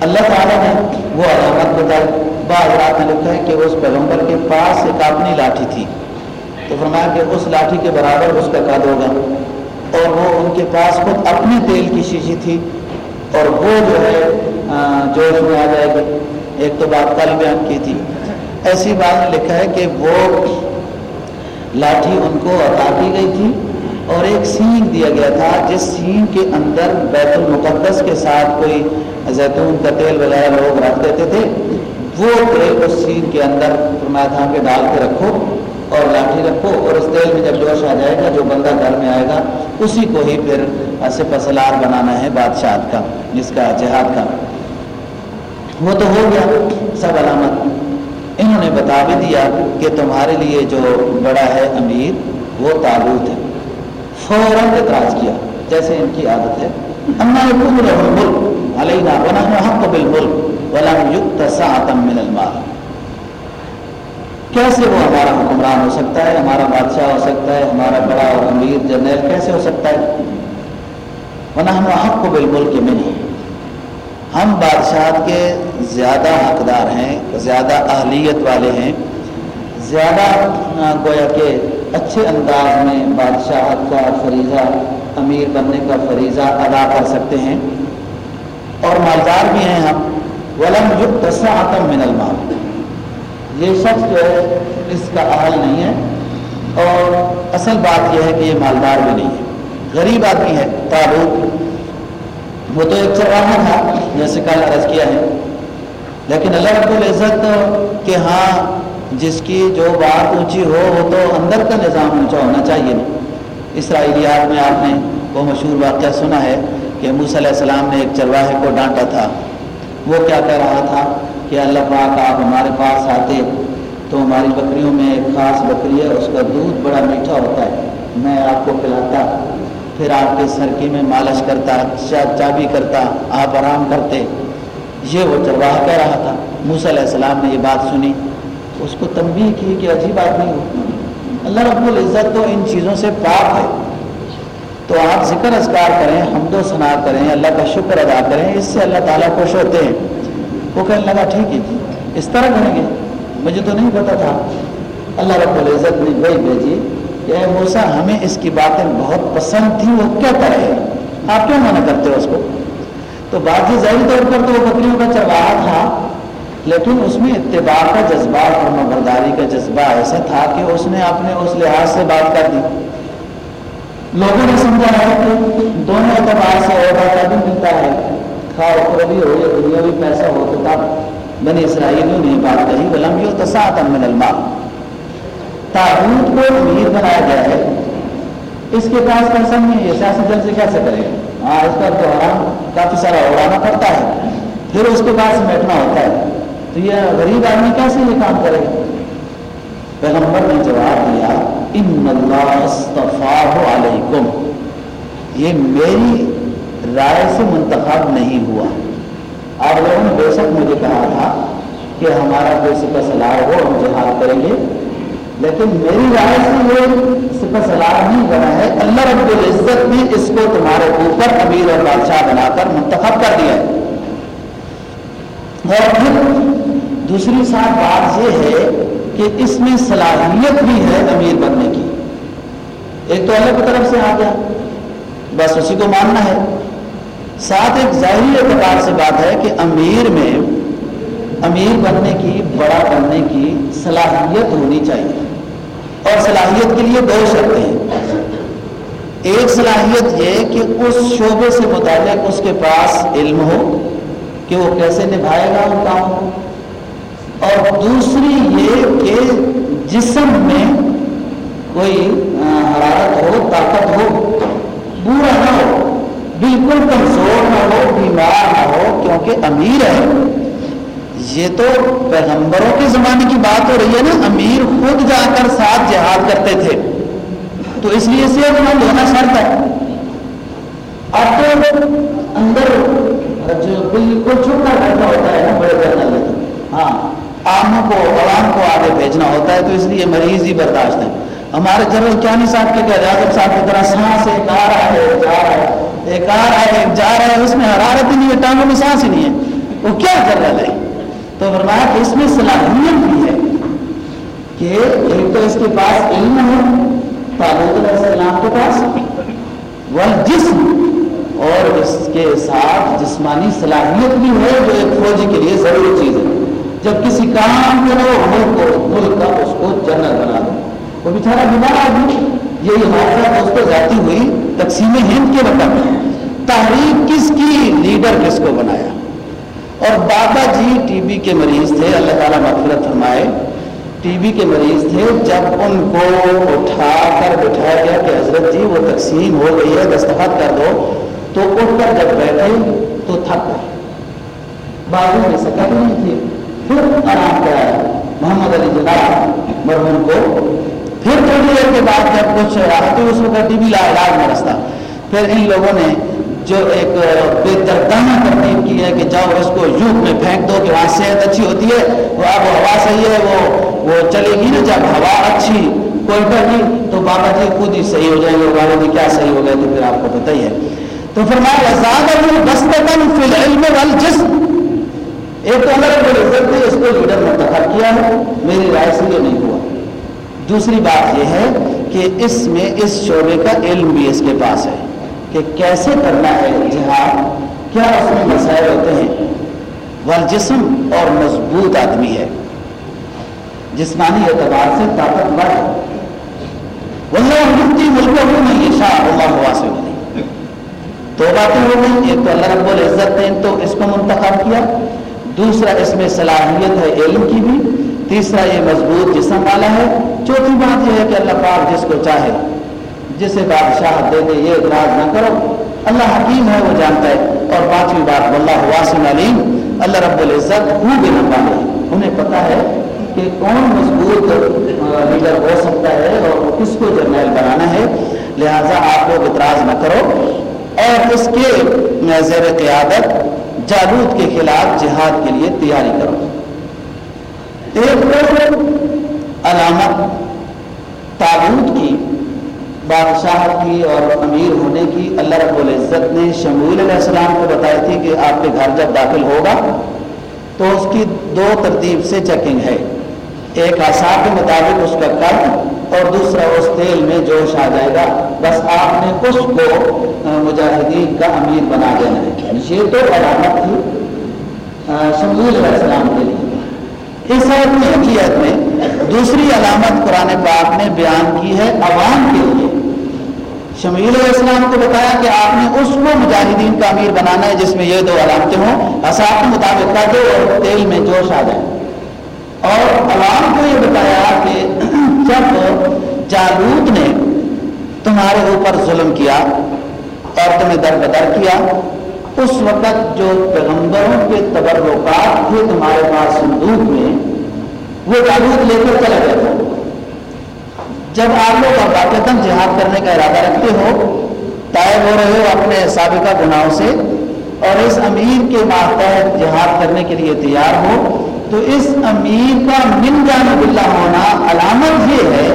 اللہ تعالیٰ نے وہ علامت بتائی، بعض رات میں لکھا ہے کہ اس پیغمبر کے پاس ایک اپنی لاٹھی تھی۔ تو فرمایا کہ اس لاٹھی کے برابر اس کا قد ہوگا۔ اور وہ ان کے پاس خود اپنے تیل کی شیشی تھی۔ اور وہ جو ہے جوش میں آ جائے گی ایک تو بات کل بیان کی تھی۔ ایسی بات نے لکھا ہے کہ وہ لاٹھی ان کو عطا کی گئی تھی اور ایک سینگ دیا گیا تھا، جس سینگ کے اندر بیت المقدس کے ساتھ کوئی زیتون کا تیل وغیرہ لوگ رکھ دیتے تھے، وہ تیل اس سینگ کے اندر فرمایا تھا کہ ڈال کے رکھو اور لاٹھی رکھو اور اس تیل میں جب جوش آ جائے گا، جو بندہ گھر میں آئے گا، اسی کو ہی پھر ایسے پسلار بنانا ہے بادشاہ کا، جس کا جہاد کا۔ وہ تو ہو گیا، سب علامت۔ انہوں نے بتا بھی دیا کہ تمہارے لیے جو بڑا ہے امیر، وہ تابوت ہے۔ فوراً اعتراض کیا، جیسے ان کی عادت ہے۔ اما یکون له الملک، علینا ونحن حق بالملک، ولم یکت ساعتا من المال۔ کیسے وہ ہمارا حکمران ہو سکتا ہے، ہمارا بادشاہ ہو سکتا ہے، ہمارا بڑا اور امیر جنرل کیسے ہو سکتا ہے؟ ونحن حق بالملک منه ہم بادشاہ کے زیادہ حقدار ہیں، زیادہ اہلیت والے ہیں۔ زیادہ گویا کہ اچھے انداز میں بادشاہ کا فریضہ، امیر بننے کا فریضہ ادا کر سکتے ہیں۔ اور مالدار بھی ہیں ہم۔ ولم یق تصاطم من المال۔ یہ شخص جو ہے، اس کا اہل نہیں ہے۔ اور اصل بات یہ ہے کہ یہ مالدار بھی نہیں ہے۔ غریب آدمی ہے، تابوت۔ وہ تو ایک چرواہا تھا جیسے کل عرض کیا ہے۔ لیکن اللہ رب العزت کہ ہاں جس کی جو بات اونچی ہو، وہ تو اندر کا نظام اونچا ہونا چاہیے۔ اسرائیلیات میں آپ نے وہ مشہور واقعہ سنا ہے کہ موسیٰ علیہ السلام نے ایک چرواہے کو ڈانٹا تھا۔ وہ کیا کہہ رہا تھا کہ اللہ پاک، آپ ہمارے پاس آتے تو ہماری بکریوں میں ایک خاص بکری ہے اس کا دودھ بڑا میٹھا ہوتا ہے۔ میں آپ کو پلاتا پھر آپ کے سرکی میں مالش کرتا چابی کرتا، آپ آرام کرتے۔ یہ وہ چرواہ کہہ رہا تھا۔ موسیٰ علیہ السلام نے یہ بات سنی۔ اس کو تنبیہ کی کہ عجیب بات نہیں ہو۔ اللہ رب العزت تو ان چیزوں سے پاک ہے۔ تو آپ ذکر اذکار کریں، حمد و ثناء کریں، اللہ کا شکر ادا کریں، اس سے اللہ تعالیٰ خوش ہوتے ہیں۔ وہ کہنے لگا، ٹھیک ہے جی، اس طرح کریں گے۔ مجھے تو نہیں پتا تھا۔ اللہ رب العزت نے وہی بھیجی۔ کہ اے موسا ہمیں اس کی باتیں بہت پسند تھیں، وہ کیا کرے؟ آپ کیوں منع کرتے ہو اس کو؟ تو بات یہ ظاہری طور پر تو وہ بکریوں کا چرواہا تھا، لیکن اس میں اتباع کا جذبہ اور برداری کا جذبہ ایسا تھا کہ اس نے اپنے اس لحاظ سے بات کر دی۔ لوگوں نے سمجھا ہے کہ دونوں اعتبار سے عہدہ بھی ملتا ہے۔ خواہ اخروی ہو یا دنیا بھی پیسہ ہو تو تب بنی اسرائیلیوں نے بات کہی، ولم یو تساعت من المال تابوت کو امیر بنایا گیا ہے۔ اس کے پاس پیسہ نہیں ہے، سیاسی جل سے کیسے کرے؟ گا ہاں اس کا تو کافی سارا اڑانا پڑتا ہے۔ پھر اس کے پاس بیٹھنا ہوتا ہے۔ تو یہ غریب آدمی کیسے یہ کام کرے؟ گا پیغمبر نے جواب دیا، ان اللہ علیکم۔ یہ میری رائے سے منتخب نہیں ہوا۔ آپ لوگوں نے بے شک مجھے کہا تھا کہ ہمارا کوئی سپہ سلار ہو، ہم جہاد کریں گے۔ لیکن میری رائے سے یہ سپہ سلار نہیں بنا ہے۔ اللہ رب العزت نے اس کو تمہارے اوپر امیر اور بادشاہ بنا کر منتخب کر دیا ہے۔ اور پھر دوسری ساتھ بات یہ ہے کہ اس میں صلاحیت بھی ہے امیر بننے کی۔ ایک تو اللہ کی طرف سے آ گیا بس اسی کو ماننا ہے۔ ساتھ ایک ظاہری اعتبار سے بات ہے کہ امیر میں امیر بننے کی، بڑا بننے کی صلاحیت ہونی چاہیے۔ اور صلاحیت کے لیے دو شرطیں ہیں۔ ایک صلاحیت یہ کہ اس شعبے سے متعلق اس کے پاس علم ہو کہ وہ کیسے نبھائے گا ان کاموں کو۔ اور دوسری یہ کہ جسم میں کوئی حرارت ہو، طاقت ہو برا نہ ہو، بالکل کمزور نہ ہو، بیمار نہ ہو، کیونکہ امیر ہے۔ یہ تو پیغمبروں کے زمانے کی بات ہو رہی ہے نا، امیر خود جا کر ساتھ جہاد کرتے تھے۔ تو اس لیے صحت مند ہونا شرط ہے۔ اب تو اندر جو بالکل چھوٹا بیٹھا ہوتا ہے نا، بڑے جنرل ہاں عاموں کو عوام کو آگے بھیجنا ہوتا ہے، تو اس لیے مریض ہی برداشت ہے ہمارے جنرل کیا نہیں صاحب کے اجازت صاحب کی طرح سانس ایک آ رہا ہے جا رہا ہے، ایک آ رہا ہے، ایک جا رہا ہے، اس میں حرارت ہی نہیں ہے، ٹانگوں میں سانس ہی نہیں ہے۔ وہ کیا کر رہا ہے؟ تو فرمایا کہ اس میں صلاحیت بھی ہے کہ ایک تو اس کے پاس علم ہے تعلق علیہ السلام کے پاس وہ جسم اور اس کے ساتھ جسمانی صلاحیت بھی ہے جو ایک فوجی کے لیے ضروری چیز ہے۔ جب کسی کام کے وہ ملک کو، ملک کا اس کو جنرل بنا دو۔ وہ بیچارہ بیمار آدمی، یہی حادثہ اس کو جاتی ہوئی تقسیم ہند کے وقت تحریک کس کی؟ لیڈر کس کو بنایا؟ اور بابا جی ٹی بی کے مریض تھے، اللہ تعالیٰ مغفرت فرمائے، ٹی بی کے مریض تھے، جب ان کو اٹھا کر بٹھایا گیا کہ حضرت جی وہ تقسیم ہو گئی ہے، دستخط کر دو، تو اٹھ کر جب بیٹھے تو تھک گئے۔ بازو میں سکت نہیں تھی پھر آرام کرایا۔ محمد علی جناب مرحوم کو پھر تھوڑی دیر کے بعد جب کچھ راحت اس وقت ٹی وی علاج میں رستا پھر ان لوگوں نے جو ایک بے دردانہ ترتیب کی ہے کہ جاؤ اس کو یوگ میں پھینک دو کہ وہاں صحت اچھی ہوتی ہے، وہ اب ہوا صحیح ہے، وہ وہ چلے گی نا جب ہوا اچھی کوئی ڈر نہیں، تو بابا جی خود ہی صحیح ہو جائیں گے بابا جی کیا صحیح ہو گئے تو پھر آپ کو پتہ ہی ہے۔ تو فرمایا زیادہ فی العلم والجسم ایک تو اللہ رب العزت نے اس کو لیڈر منتخب کیا ہے، میری رائے سے یہ نہیں ہوا۔ دوسری بات یہ ہے کہ اس میں اس شعبے کا علم بھی اس کے پاس ہے۔ کہ کیسے کرنا ہے جہاد؟ کیا اس میں مسائل ہوتے ہیں؟ والجسم اور مضبوط آدمی ہے۔ جسمانی اعتبار سے طاقتور ہے۔ وہ مفتی ملکوں میں یہ شاہ اللہ دو باتیں ہو گئی ایک تو اللہ رب العزت نے تو اس کو منتخب کیا، دوسرا اس میں صلاحیت ہے علم کی بھی، تیسرا یہ مضبوط جسم والا ہے، چوتھی بات یہ ہے کہ اللہ پاک جس کو چاہے جسے بادشاہ دے دے یہ اعتراض نہ کرو، اللہ حکیم ہے، وہ جانتا ہے۔ اور پانچویں بات اللہ واسم علیم۔ اللہ رب العزت خوب علم والے انہیں پتا ہے کہ کون مضبوط لیڈر ہو سکتا ہے اور کس کو جرنیل بنانا ہے۔ لہٰذا آپ لوگ اعتراض نہ کرو۔ اور اس کے زیر قیادت جالود کے خلاف جہاد کے لیے تیاری کرو۔ ایک علامت تابوت کی بادشاہ کی اور امیر ہونے کی اللہ رب العزت نے شمول علیہ السلام کو بتائی تھی کہ آپ کے گھر جب داخل ہوگا تو اس کی دو ترتیب سے چیکنگ ہے۔ ایک آساب کے مطابق اس کا قرض اور دوسرا اس تیل میں جوش آ جائے گا۔ بس آپ نے اس کو مجاہدین کا امیر بنا دینا ہے یعنی یہ تو علامت تھی شمول علیہ السلام کے لیے۔ اس آیت میں حقیقت میں دوسری علامت قرآن پاک نے بیان کی ہے عوام کے لیے۔ شمیل علیہ السلام کو بتایا کہ آپ نے اس کو مجاہدین کا امیر بنانا ہے جس میں یہ دو علامتیں ہوں۔ اصاب کے مطابق کر دو اور تیل میں جوش آ جائے۔ اور عوام کو یہ بتایا کہ جب جالوت نے تمہارے اوپر ظلم کیا اور تمہیں در بدر کیا، اس وقت جو پیغمبروں کے تبرکات تھے تمہارے پاس صندوق میں، وہ جالوت لے کر چلا جب آپ لوگ واقع جہاد کرنے کا ارادہ رکھتے ہو طائب ہو رہے ہو اپنے سابقہ گناہوں سے، اور اس امیر کے ماتحت جہاد کرنے کے لیے تیار ہو، تو اس امیر کا من جانب اللہ ہونا علامت یہ ہے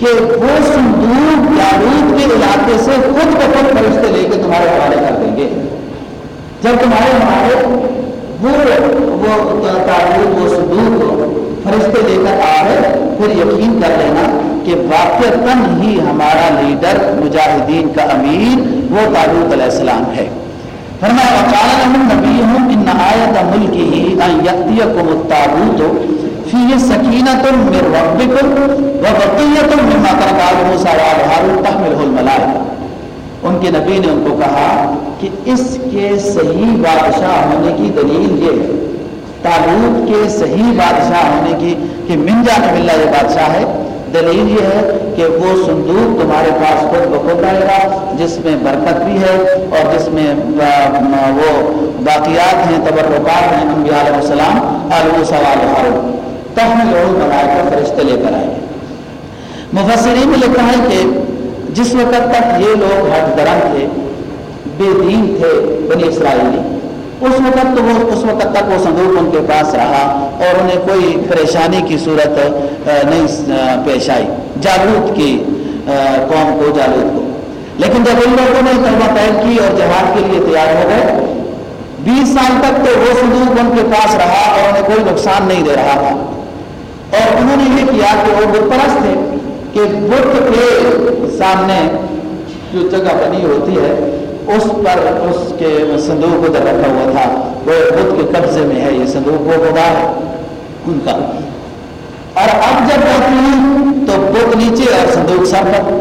کہ وہ صندوق جالوت کے علاقے سے خود بخود فرشتے لے کے تمہارے حوالے کر دیں گے۔ جب تمہارے ہمارے وہ تعلق، وہ صدوق فرشتے لے کر آ گئے۔ پھر یقین کر لینا کہ واقع تن ہی ہمارا لیڈر مجاہدین کا امیر وہ تعلق علیہ السلام ہے۔ فرمایا، وقال لهم نبيهم ان آیت ملکه ان یاتیکم التابوت فيه سکینۃ من ربکم و وبقیۃ مما ترک آل موسی وآل هارون تحمله الملائکہ ان کے نبی نے ان کو کہا کہ اس کے صحیح بادشاہ ہونے کی دلیل یہ ہے۔ تعلق کے صحیح بادشاہ ہونے کی کہ من جانب اللہ یہ بادشاہ ہے؟ دلیل یہ ہے کہ وہ صندوق تمہارے پاس خود بخود آئے گا، جس میں برکت بھی ہے اور جس میں وہ باقیات ہیں، تبرکات ہیں انبیاء علیہ السلام علیہ سوال تب میں لوگ بنائے کر فرشتے لے کر آئیں گے مفسرین نے لکھا ہے کہ جس وقت تک یہ لوگ ہٹ درم تھے، بے دین تھے بنی اسرائیلی اس وقت تو وہ اس وقت تک وہ صندوق ان کے پاس رہا اور انہیں کوئی پریشانی کی صورت نہیں پیش آئی۔ جالوت کی قوم کو، جالوت کو۔ لیکن جب ان لوگوں نے کلمہ پہل کی اور جہاد کے لیے تیار ہو گئے، بیس سال تک تو وہ صندوق ان کے پاس رہا اور انہیں کوئی نقصان نہیں دے رہا تھا۔ اور انہوں نے یہ کیا کہ وہ بت پرست تھے کہ بت کے سامنے جو جگہ بنی ہوتی ہے اس پر اس کے صندوق ادھر رکھا ہوا تھا۔ وہ بت کے قبضے میں ہے، یہ صندوق وہ خدا ہے۔ ان کا۔ اور اب جب جاتی ہیں تو بت نیچے اور صندوق سر پر۔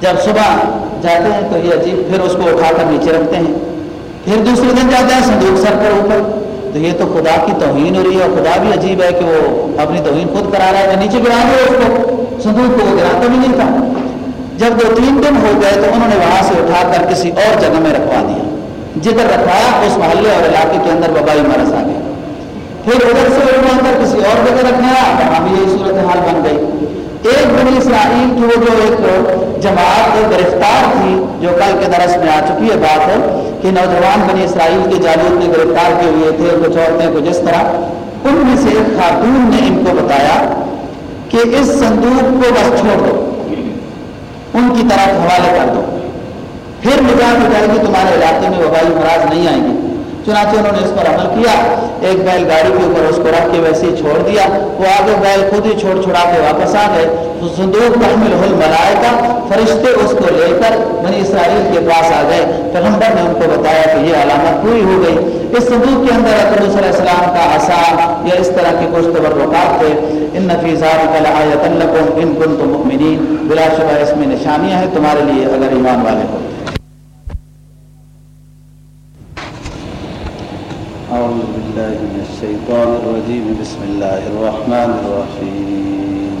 جب صبح جاتے ہیں تو یہ عجیب، پھر اس کو اٹھا کر نیچے رکھتے ہیں۔ پھر دوسرے دن جاتے ہیں صندوق سر پر اوپر۔ تو یہ تو خدا کی توہین ہو رہی ہے اور خدا بھی عجیب ہے کہ وہ اپنی توہین خود کرا رہا ہے۔ نیچے گرا دیا اس کو۔ صندوق کو گراتا بھی نہیں تھا۔ جب دو تین دن ہو گئے تو انہوں نے وہاں سے اٹھا کر کسی اور جگہ میں رکھوا دیا۔ جدھر رکھوایا، اس محلے اور علاقے کے اندر وبائی مرض آ گیا پھر ادھر سے اٹھوا کر کسی اور جگہ رکھوایا، وہاں بھی یہی صورت حال بن گئی۔ ایک بنی اسرائیل کی وہ جو ایک جماعت گرفتار تھی، جو کل کے درس میں آ چکی ہے بات ہے کہ نوجوان بنی اسرائیل کے جالوت میں گرفتار کیے ہوئے تھے، کچھ عورتیں، کچھ اس طرح۔ ان میں سے ایک خاتون نے ان کو بتایا کہ اس صندوق کو بس چھوڑ دو۔ ان کی طرف حوالے کر دو۔ پھر نجات ہو جائے گی تمہارے علاقے میں وبائی مراض نہیں آئیں گے۔ چنانچہ انہوں نے اس پر عمل کیا۔ ایک بیل گاڑی کے اوپر اس کو رکھ کے ویسے ہی چھوڑ دیا۔ وہ آگے بیل خود ہی چھوڑ چھوڑا کے واپس آ گئے۔ تو صندوق تحمل حل ملائے فرشتے اس کو لے کر بنی اسرائیل کے پاس آ گئے۔ پیغمبر نے ان کو بتایا کہ یہ علامت پوری ہو گئی۔ اس صندوق کے اندر اکرم علیہ السلام کا آسان یا اس طرح کے کچھ تبرکات تھے۔ ان نفیزات ان کن تو مؤمنین۔ بلا شبہ اس میں نشانیاں ہیں تمہارے لیے اگر ایمان والے ہو أعوذ بالله من الشيطان الرجيم. بسم الله الرحمن الرحيم.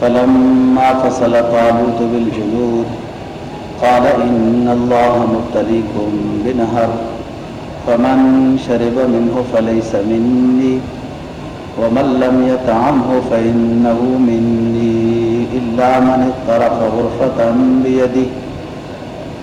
فلما فصل طالوت بالجنود قال إن الله مبتليكم بنهر فمن شرب منه فليس مني ومن لم يطعمه فإنه مني إلا من اطرف غرفة بيده.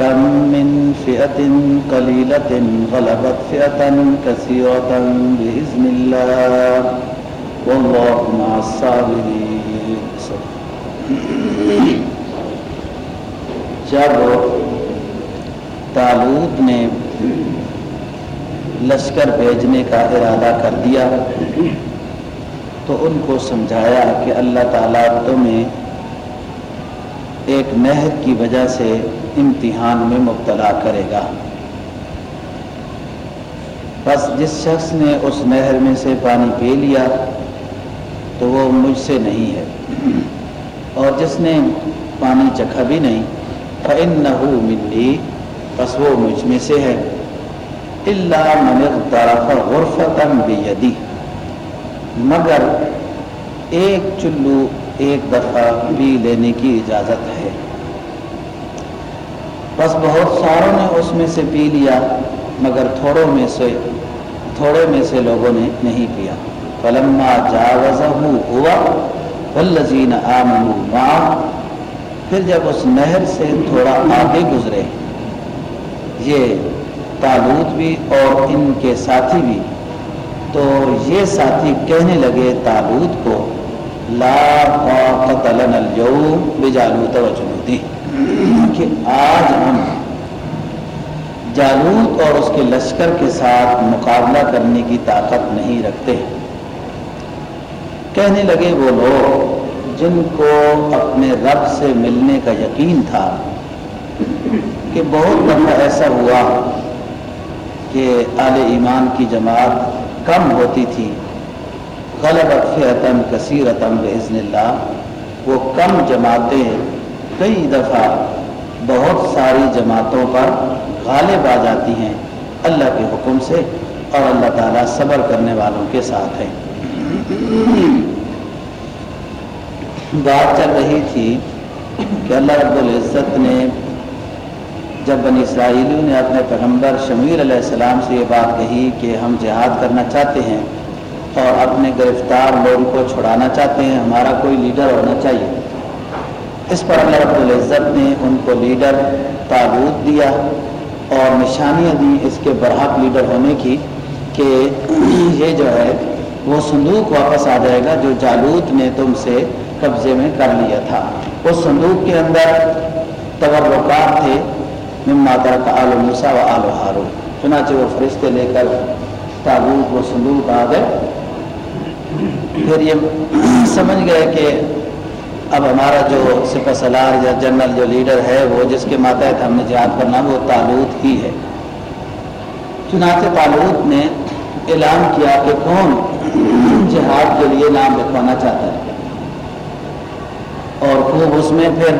كم من فئة قليلة غلبت فئة كثيرة بإذن الله. والله مع الصابرين. جب تالوت نے لشکر بھیجنے کا ارادہ کر دیا، تو ان کو سمجھایا کہ اللہ تعالیٰ تمہیں ایک نہر کی وجہ سے امتحان میں مبتلا کرے گا۔ بس جس شخص نے اس نہر میں سے پانی پی لیا، تو وہ مجھ سے نہیں ہے۔ اور جس نے پانی چکھا بھی نہیں فن نہ ملی بس وہ مجھ میں سے ہے۔ اللہ من طرف غرفتن بیدی مگر ایک چلو، ایک دفعہ پی لینے کی اجازت ہے۔ بس بہت ساروں نے اس میں سے پی لیا، مگر تھوڑوں میں سے، تھوڑے میں سے لوگوں نے نہیں پیا۔ فلما جاوزہ ہوا۔ والذین آمنوا معا پھر جب اس نہر سے تھوڑا آگے گزرے، یہ تالوت بھی اور ان کے ساتھی بھی، تو یہ ساتھی کہنے لگے تالوت کو، لا طاقت لنا اليوم بجالوت وجنودی کہ آج ہم جالوت اور اس کے لشکر کے ساتھ مقابلہ کرنے کی طاقت نہیں رکھتے۔ کہنے لگے وہ لوگ جن کو اپنے رب سے ملنے کا یقین تھا کہ بہت دفعہ ایسا ہوا کہ آل ایمان کی جماعت کم ہوتی تھی۔ غلط فیتن کثیرتم بزن اللہ، وہ کم جماعتیں کئی دفعہ بہت ساری جماعتوں پر غالب آ جاتی ہیں اللہ کے حکم سے اور اللہ تعالیٰ صبر کرنے والوں کے ساتھ ہے بات چل رہی تھی کہ اللہ رب العزت نے جب بنی اسرائیلیوں نے اپنے پیغمبر شمیر علیہ السلام سے یہ بات کہی کہ ہم جہاد کرنا چاہتے ہیں اور اپنے گرفتار لوگوں کو چھڑانا چاہتے ہیں، ہمارا کوئی لیڈر ہونا چاہیے۔ اس پر اللہ رب العزت نے ان کو لیڈر تعبت دیا اور نشانیاں دی اس کے برحق لیڈر ہونے کی کہ یہ جو ہے وہ صندوق واپس آ جائے گا جو جالوت نے تم سے قبضے میں کر لیا تھا۔ اس صندوق کے اندر تبرکات تھے مماتر کا آل موسا و آل و ہارو چنانچہ وہ فرشتے لے کر تابوت، وہ صندوق آ گئے۔ پھر یہ سمجھ گئے کہ اب ہمارا جو سپہ سلار یا جنرل جو لیڈر ہے وہ جس کے ماتحت ہم نے جہاد کرنا وہ تالوت ہی ہے۔ چنانچہ تالوت نے اعلان کیا کہ کون جہاد کے لیے نام لکھوانا چاہتا ہے۔ اور خوب اس میں پھر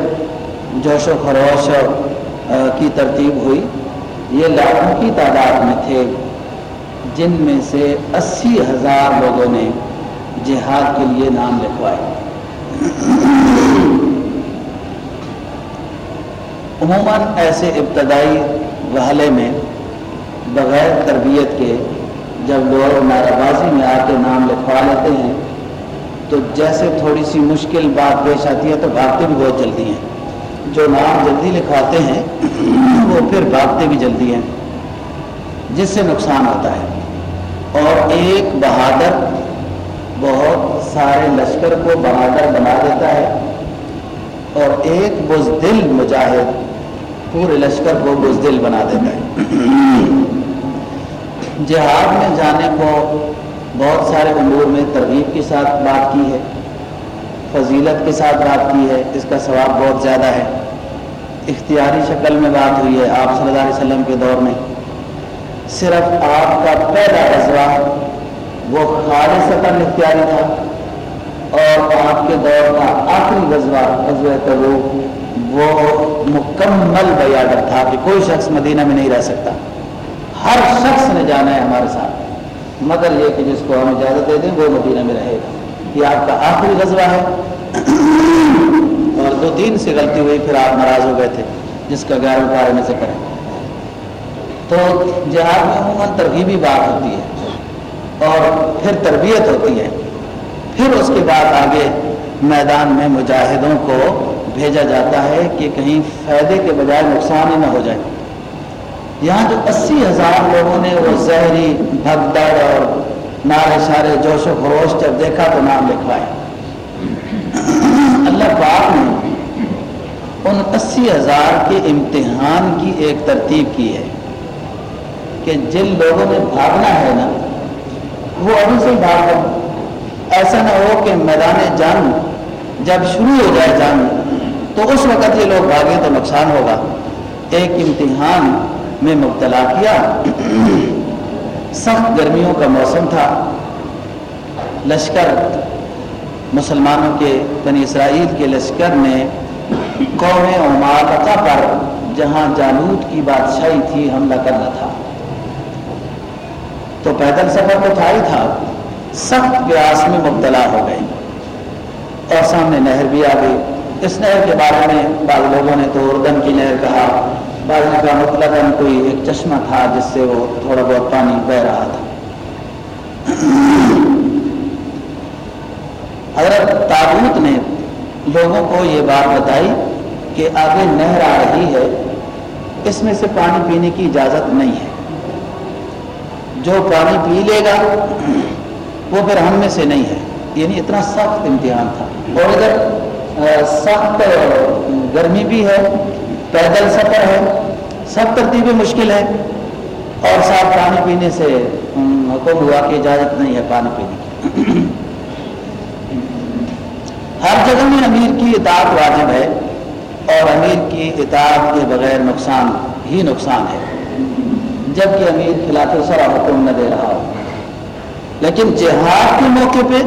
جوش و خروش کی ترتیب ہوئی۔ یہ لاکھوں کی تعداد میں تھے، جن میں سے اسی ہزار لوگوں نے جہاد کے لیے نام لکھوائے۔ عموماً ایسے ابتدائی وحلے میں بغیر تربیت کے جب لوگ نعرہ بازی میں آ کے نام لکھوا لیتے ہیں، تو جیسے تھوڑی سی مشکل بات پیش آتی ہے تو بھاگتے بھی بہت جلدی ہیں۔ جو نام جلدی لکھواتے ہیں، وہ پھر بھاگتے بھی جلدی ہیں، جس سے نقصان ہوتا ہے۔ اور ایک بہادر بہت سارے لشکر کو بہادر بنا دیتا ہے اور ایک بزدل مجاہد پورے لشکر کو بزدل بنا دیتا ہے۔ جہاد میں جانے کو بہت سارے امور میں ترغیب کے ساتھ بات کی ہے، فضیلت کے ساتھ بات کی ہے، اس کا ثواب بہت زیادہ ہے۔ اختیاری شکل میں بات ہوئی ہے آپ صلی اللہ علیہ وسلم کے دور میں۔ صرف آپ کا پہلا غزوہ وہ خالص اختیاری تھا۔ اور آپ کے دور کا آخری غزوہ غزوہ کرو وہ مکمل بیادر تھا کہ کوئی شخص مدینہ میں نہیں رہ سکتا۔ ہر شخص نے جانا ہے ہمارے ساتھ۔ مگر یہ کہ جس کو ہم اجازت دے دیں، وہ مدینہ میں رہے گا۔ یہ آپ کا آخری غزوہ ہے۔ اور دو تین سے غلطی ہوئی، پھر آپ ناراض ہو گئے تھے۔ جس کا گیارہ بارے میں سے کریں تو جہاد میں عموماً ترغیبی بات ہوتی ہے۔ اور پھر تربیت ہوتی ہے۔ پھر اس کے بعد آگے میدان میں مجاہدوں کو بھیجا جاتا ہے کہ کہیں فائدے کے بجائے نقصان ہی نہ ہو جائے۔ یہاں جو اسی ہزار لوگوں نے وہ زہری، بھگدڑ اور نعرے شارے جوش و خروش جب دیکھا تو نام لکھوائے۔ اللہ پاک نے ان اسی ہزار کے امتحان کی ایک ترتیب کی ہے کہ جن لوگوں نے بھاگنا ہے نا وہ ابھی سے بھاگ کر ایسا نہ ہو کہ میدان جنگ جب شروع ہو جائے جنگ تو اس وقت یہ لوگ بھاگیں تو نقصان ہوگا۔ ایک امتحان میں مبتلا کیا۔ سخت گرمیوں کا موسم تھا۔ لشکر، مسلمانوں کے بنی اسرائیل کے لشکر نے قوم عمارقہ پر جہاں جالوت کی بادشاہی تھی، حملہ کرنا تھا۔ تو پیدل سفر تو تھا ہی تھا۔ سخت پیاس میں مبتلا ہو گئے اور سامنے نہر بھی آ گئی۔ اس نہر کے بارے میں بعض لوگوں نے تو اردن کی نہر کہا۔ بعض کا مطلب کوئی ایک چشمہ تھا جس سے وہ تھوڑا بہت پانی بہ رہا تھا۔ حضرت تابوت نے لوگوں کو یہ بات بتائی کہ آگے نہر آ رہی ہے، اس میں سے پانی پینے کی اجازت نہیں ہے۔ جو پانی پی لے گا، وہ پھر ہم میں سے نہیں ہے۔ یعنی اتنا سخت امتحان تھا۔ اور ادھر سخت گرمی بھی ہے، پیدل سفر ہے، سب ترتیبیں مشکل ہے اور صاف پانی پینے سے حکم ہوا کہ اجازت نہیں ہے پانی پینے کی۔ ہر جگہ میں امیر کی اطاعت واجب ہے، اور امیر کی اطاعت کے بغیر نقصان ہی نقصان ہے۔ جبکہ امیر خلاف سرا حکم نہ دے رہا ہو۔ لیکن جہاد کے موقع پہ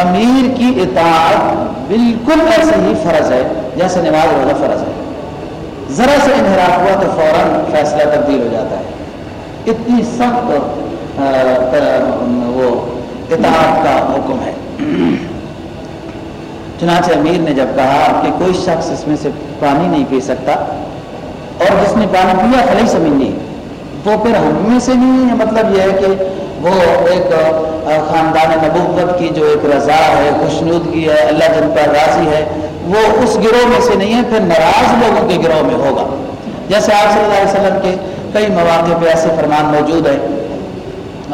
امیر کی اطاعت بالکل ایسے ہی فرض ہے، جیسے نماز روزہ فرض ہے۔ ذرا سے انحراف ہوا تو فوراً فیصلہ تبدیل ہو جاتا ہے۔ اتنی سخت وہ اطاعت کا حکم ہے۔ چنانچہ امیر نے جب کہا کہ کوئی شخص اس میں سے پانی نہیں پی سکتا اور جس نے پانی پیا فلحی سمجھ وہ پھر ہم میں سے نہیں ہے مطلب یہ ہے کہ وہ ایک خاندان نبوت کی جو ایک رضا ہے خوشنودگی ہے، اللہ جن پر راضی ہے، وہ اس گروہ میں سے نہیں ہے، پھر ناراض لوگوں کے گروہ میں ہوگا۔ جیسے آپ صلی اللہ علیہ وسلم کے کئی مواقع پہ ایسے فرمان موجود ہے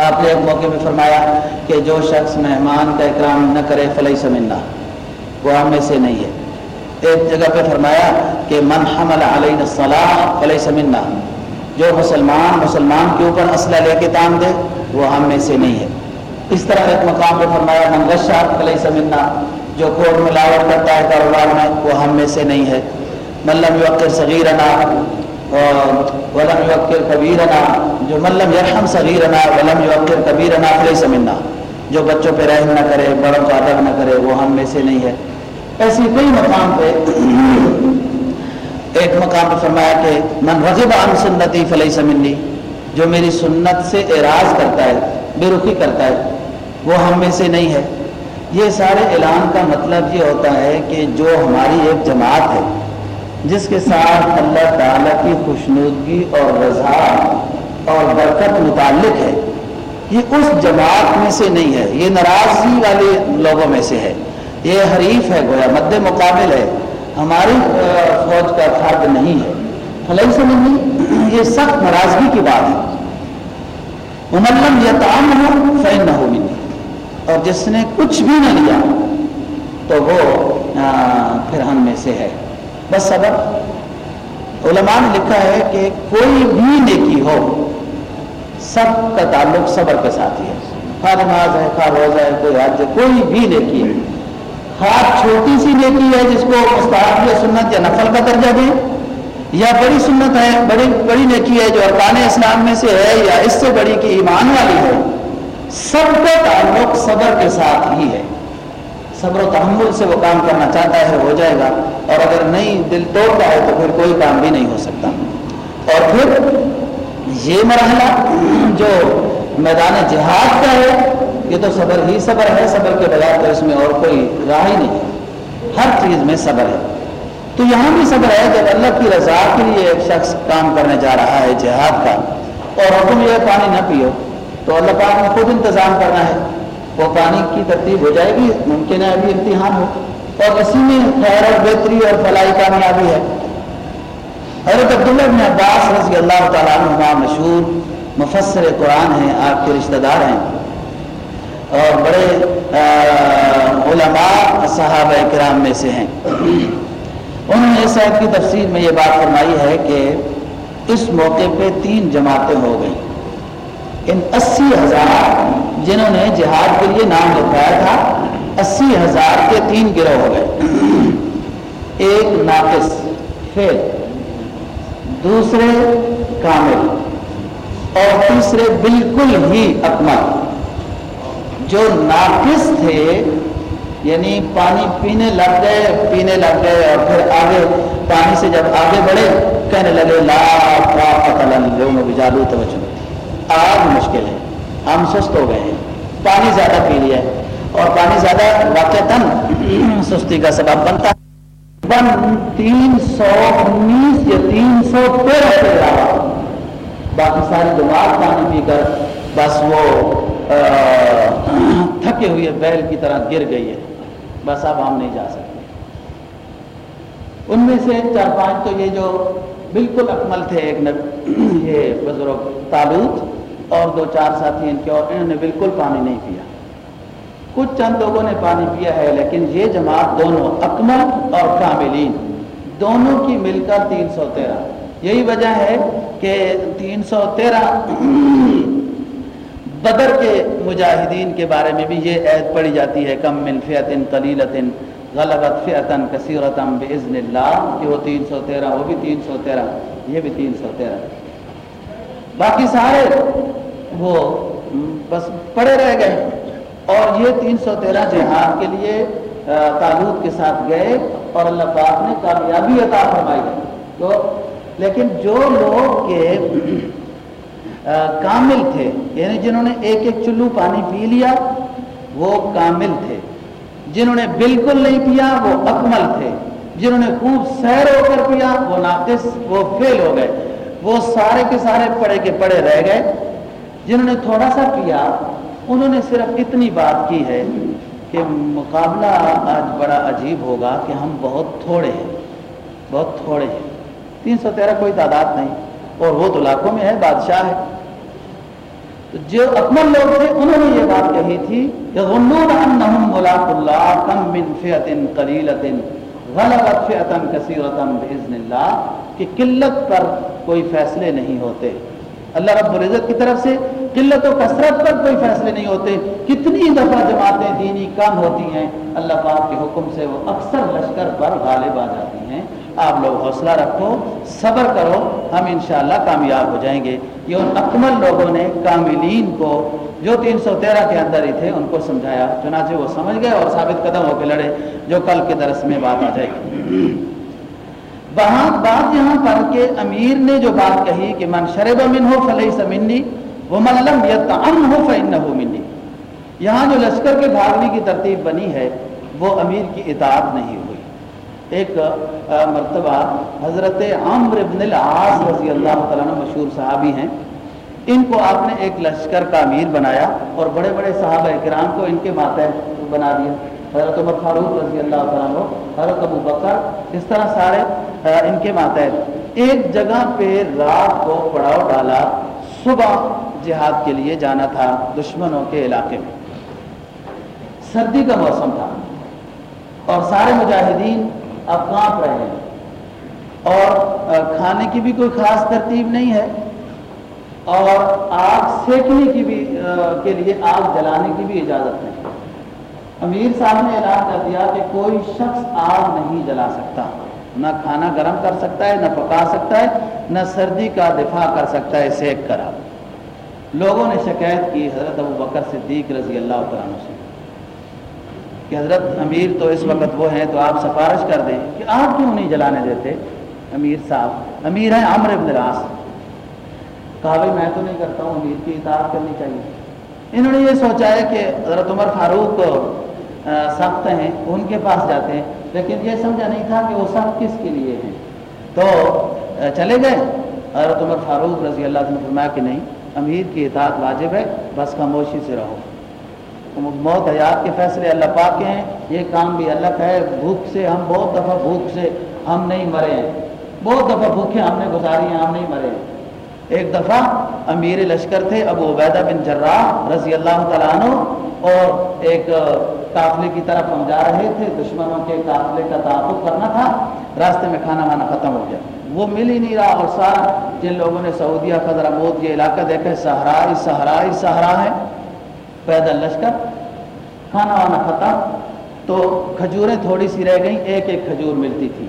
آپ نے ایک موقع پہ فرمایا کہ جو شخص مہمان کا اکرام نہ کرے فلحی سمنا وہ ہم میں سے نہیں ہے۔ ایک جگہ پہ فرمایا کہ من حمل علیہ الصلاح فلحی سمنا جو مسلمان مسلمان کے اوپر اسلحہ لے کے تان دے، وہ ہم میں سے نہیں ہے۔ اس طرح ایک مقام پہ فرمایا، من غشہ فلحی سمنا جو کوٹ ملاوٹ کرتا ہے کاروبار میں، وہ ہم میں سے نہیں ہے۔ ملم یوکر صغیرنا ولم یوکر کبیرنا، جو ملم یرحم صغیرنا ولم یوکر کبیرنا فلی سمنا جو بچوں پہ رحم نہ کرے، بڑوں کا ادب نہ کرے، وہ ہم میں سے نہیں ہے۔ ایسی کئی مقام پہ ایک مقام پہ فرمایا کہ من رغب عن سنتی فلی سمنی جو میری سنت سے اعراض کرتا ہے، بے رخی کرتا ہے، وہ ہم میں سے نہیں ہے۔ یہ سارے اعلان کا مطلب یہ ہوتا ہے کہ جو ہماری ایک جماعت ہے، جس کے ساتھ اللہ تعالیٰ کی خوشنودگی اور رضا اور برکت متعلق ہے، یہ اس جماعت میں سے نہیں ہے۔ یہ ناراضی والے لوگوں میں سے ہے۔ یہ حریف ہے، گویا مد مقابل ہے۔ ہماری فوج کا فرد نہیں ہے۔ فلحی سے نہیں یہ سخت ناراضگی کی بات ہے۔ امن یہ تعام ہو فین نہ ہو منی۔ اور جس نے کچھ بھی نہ لیا تو وہ پھر ہم میں سے ہے۔ بس سبب، علماء نے لکھا ہے کہ کوئی بھی نیکی ہو، سب کا تعلق صبر کے ساتھ ہی ہے۔ خواہ نماز ہے، خواہ روزہ ہے، کوئی حج ہے، کوئی بھی نیکی ہے۔ خاص چھوٹی سی نیکی ہے جس کو مستحب یا سنت یا نفل کا درجہ دیں، یا بڑی سنت ہے بڑی بڑی نیکی ہے جو ارکان اسلام میں سے ہے یا اس سے بڑی کی ایمان والی ہے، سب کا تعلق صبر کے ساتھ ہی ہے۔ صبر و تحمل سے وہ کام کرنا چاہتا ہے، ہو جائے گا۔ اور اگر نہیں، دل توڑتا ہے تو پھر کوئی کام بھی نہیں ہو سکتا۔ اور پھر یہ مرحلہ جو میدان جہاد کا ہے یہ تو صبر ہی صبر ہے، صبر کے بغیر تو اس میں اور کوئی راہ ہی نہیں۔ ہے ہر چیز میں صبر ہے۔ تو یہاں بھی صبر ہے جب اللہ کی رضا کے لیے ایک شخص کام کرنے جا رہا ہے جہاد کا اور حکم یہ پانی نہ پیو، تو اللہ پاک نے خود انتظام کرنا ہے۔ وہ پانی کی ترتیب ہو جائے گی، ممکن ہے ابھی امتحان ہو۔ اور اسی میں خیر اور بہتری اور فلاحی کامیابی ہے۔ حضرت عبداللہ بن عباس رضی اللہ تعالیٰ عنہ مشہور مفسر قرآن ہیں، آپ کے رشتہ دار ہیں۔ اور بڑے علماء، صحابہ کرام میں سے ہیں۔ انہوں نے اس کی تفصیل میں یہ بات فرمائی ہے کہ اس موقع پہ تین جماعتیں ہو گئیں۔ ان اسی ہزار جنہوں نے جہاد کے لیے نام لکھوایا تھا، اسی ہزار کے تین گروہ ہو گئے۔ ایک ناقص، فیل۔ دوسرے کامل۔ اور تیسرے بالکل ہی اکمل۔ جو ناقص تھے یعنی پانی پینے لگ گئے، پینے لگ گئے اور پھر آگے پانی سے جب آگے بڑھے، کہنے لگے، لا آگ مشکل ہے، ہم سست ہو گئے ہیں۔ پانی زیادہ پی لیا ہے اور پانی زیادہ واقع سستی کا سبب بنتا ہے۔ بن تین سو انیس یا تین سو تیرہ کے علاوہ۔ باقی ساری دماغ پانی پی کر بس وہ تھکے ہوئے بیل کی طرح گر گئی ہے۔ بس اب ہم نہیں جا سکتے۔ ان میں سے چار پانچ تو یہ جو بالکل اکمل تھے، ایک نب یہ بزرگ تالوت اور دو چار ساتھی ان کے، اور انہوں نے بالکل پانی نہیں پیا۔ کچھ چند لوگوں نے پانی پیا ہے، لیکن یہ جماعت دونوں اکمل اور کاملین، دونوں کی مل کر تین سو تیرہ۔ یہی وجہ ہے کہ تین سو تیرہ بدر کے مجاہدین کے بارے میں بھی یہ عید پڑھی جاتی ہے، کم من فیتن قلیلت غلبت فیتن کثیرتم بزن اللہ کہ وہ تین سو تیرہ، وہ بھی تین سو تیرہ، یہ بھی تین سو تیرہ۔ باقی سارے وہ بس پڑے رہ گئے۔ اور یہ تین سو تیرہ جہاد کے لیے تعلق کے ساتھ گئے اور اللہ پاک نے کامیابی عطا فرمائی۔ تو لیکن جو لوگ کے کامل تھے۔ یعنی جنہوں نے ایک ایک چلو پانی پی لیا، وہ کامل تھے۔ جنہوں نے بالکل نہیں پیا، وہ اکمل تھے۔ جنہوں نے خوب سیر ہو کر پیا، وہ ناقص، وہ فیل ہو گئے۔ وہ سارے کے سارے پڑے کے پڑے رہ گئے۔ جنہوں نے تھوڑا سا پیا، انہوں نے صرف اتنی بات کی ہے کہ مقابلہ آج بڑا عجیب ہوگا کہ ہم بہت تھوڑے ہیں۔ بہت تھوڑے ہیں۔ تین سو تیرہ کوئی تعداد نہیں، اور وہ تو لاکھوں میں ہے، بادشاہ ہے۔ جو اکمل لوگ تھے انہوں نے یہ بات کہی تھی یظنون انہم ملاق اللہ کم من فئت قلیلت غلبت فئتا کثیرتا باذن اللہ کہ قلت پر کوئی فیصلے نہیں ہوتے۔ اللہ رب العزت کی طرف سے قلت و کثرت پر کوئی فیصلے نہیں ہوتے۔ کتنی دفعہ جماعتیں دینی کم ہوتی ہیں۔ اللہ پاک کے حکم سے وہ اکثر لشکر پر غالب آ جاتی ہیں۔ آپ لوگ حوصلہ رکھو، صبر کرو، ہم انشاءاللہ کامیاب ہو جائیں گے۔ یہ ان اکمل لوگوں نے کاملین کو جو تین سو تیرہ کے اندر ہی تھے، ان کو سمجھایا۔ چنانچہ وہ سمجھ گئے اور ثابت قدم ہو کے لڑے، جو کل کے درس میں بات آ جائے گی۔ وہاں بات یہاں پر کہ امیر نے جو بات کہی کہ من شرب من ہو فلح سمنی وہ ملم یتعن ہو فن ہو یہاں جو لشکر کے بھاگنے کی ترتیب بنی ہے، وہ امیر کی اطاعت نہیں ہوئی۔ ایک مرتبہ حضرت عمر ابن العاص رضی اللہ تعالیٰ مشہور صحابی ہیں۔ ان کو آپ نے ایک لشکر کا امیر بنایا اور بڑے بڑے صحابہ کرام کو ان کے ماتحت بنا دیا۔ حضرت عمر فاروق رضی اللہ تعالیٰ حضرت ابو بکر، اس طرح سارے ان کے ماتحت۔ ایک جگہ پہ رات کو پڑاؤ ڈالا، صبح جہاد کے لیے جانا تھا دشمنوں کے علاقے میں۔ سردی کا موسم تھا اور سارے مجاہدین اب کانپ رہے ہیں۔ اور کھانے کی بھی کوئی خاص ترتیب نہیں ہے۔ اور آگ سینکنے کی بھی کے لیے آگ جلانے کی بھی اجازت نہیں۔ امیر صاحب نے اعلان کر دیا کہ کوئی شخص آگ نہیں جلا سکتا۔ نہ کھانا گرم کر سکتا ہے، نہ پکا سکتا ہے، نہ سردی کا دفاع کر سکتا ہے سیک کر لوگوں نے شکایت کی، حضرت ابو بکر صدیق رضی اللہ عنہ سے کہ حضرت امیر تو اس وقت وہ ہیں تو آپ سفارش کر دیں کہ آپ کیوں نہیں جلانے دیتے؟ امیر صاحب، امیر ہیں عمر ابن راس کہا بھائی میں تو نہیں کرتا ہوں، امیر کی اطاعت کرنی چاہیے۔ انہوں نے یہ سوچا ہے کہ حضرت عمر فاروق سخت ہیں، ان کے پاس جاتے ہیں۔ لیکن یہ سمجھا نہیں تھا کہ وہ سخت کس کے لیے ہیں۔ تو چلے گئے۔ حضرت عمر فاروق رضی اللہ عنہ فرمایا کہ نہیں امیر کی اطاعت واجب ہے، بس خاموشی سے رہو۔ موت حیات کے فیصلے اللہ پاک کے ہیں، یہ کام بھی اللہ کا ہے۔ بھوک سے ہم بہت دفعہ بھوک سے ہم نہیں مرے ہیں۔ بہت دفعہ بھوکیں ہم نے گزاری ہیں، ہم نہیں مرے ہیں۔ ایک دفعہ امیر لشکر تھے، ابو عبیدہ بن جراح رضی اللہ تعالیٰ عنہ اور ایک قافلے کی طرف ہم جا رہے تھے۔ دشمنوں کے قافلے کا تعاقب کرنا تھا۔ راستے میں کھانا وانا ختم ہو گیا۔ وہ مل ہی نہیں رہا اور سارا جن لوگوں نے سعودیہ خزرہ موت یہ علاقہ دیکھا صحرائی صحرائی صحرا ہے۔ پیدل لشکر، کھانا وانا ختم۔ تو کھجوریں تھوڑی سی رہ گئیں، ایک ایک کھجور ملتی تھی۔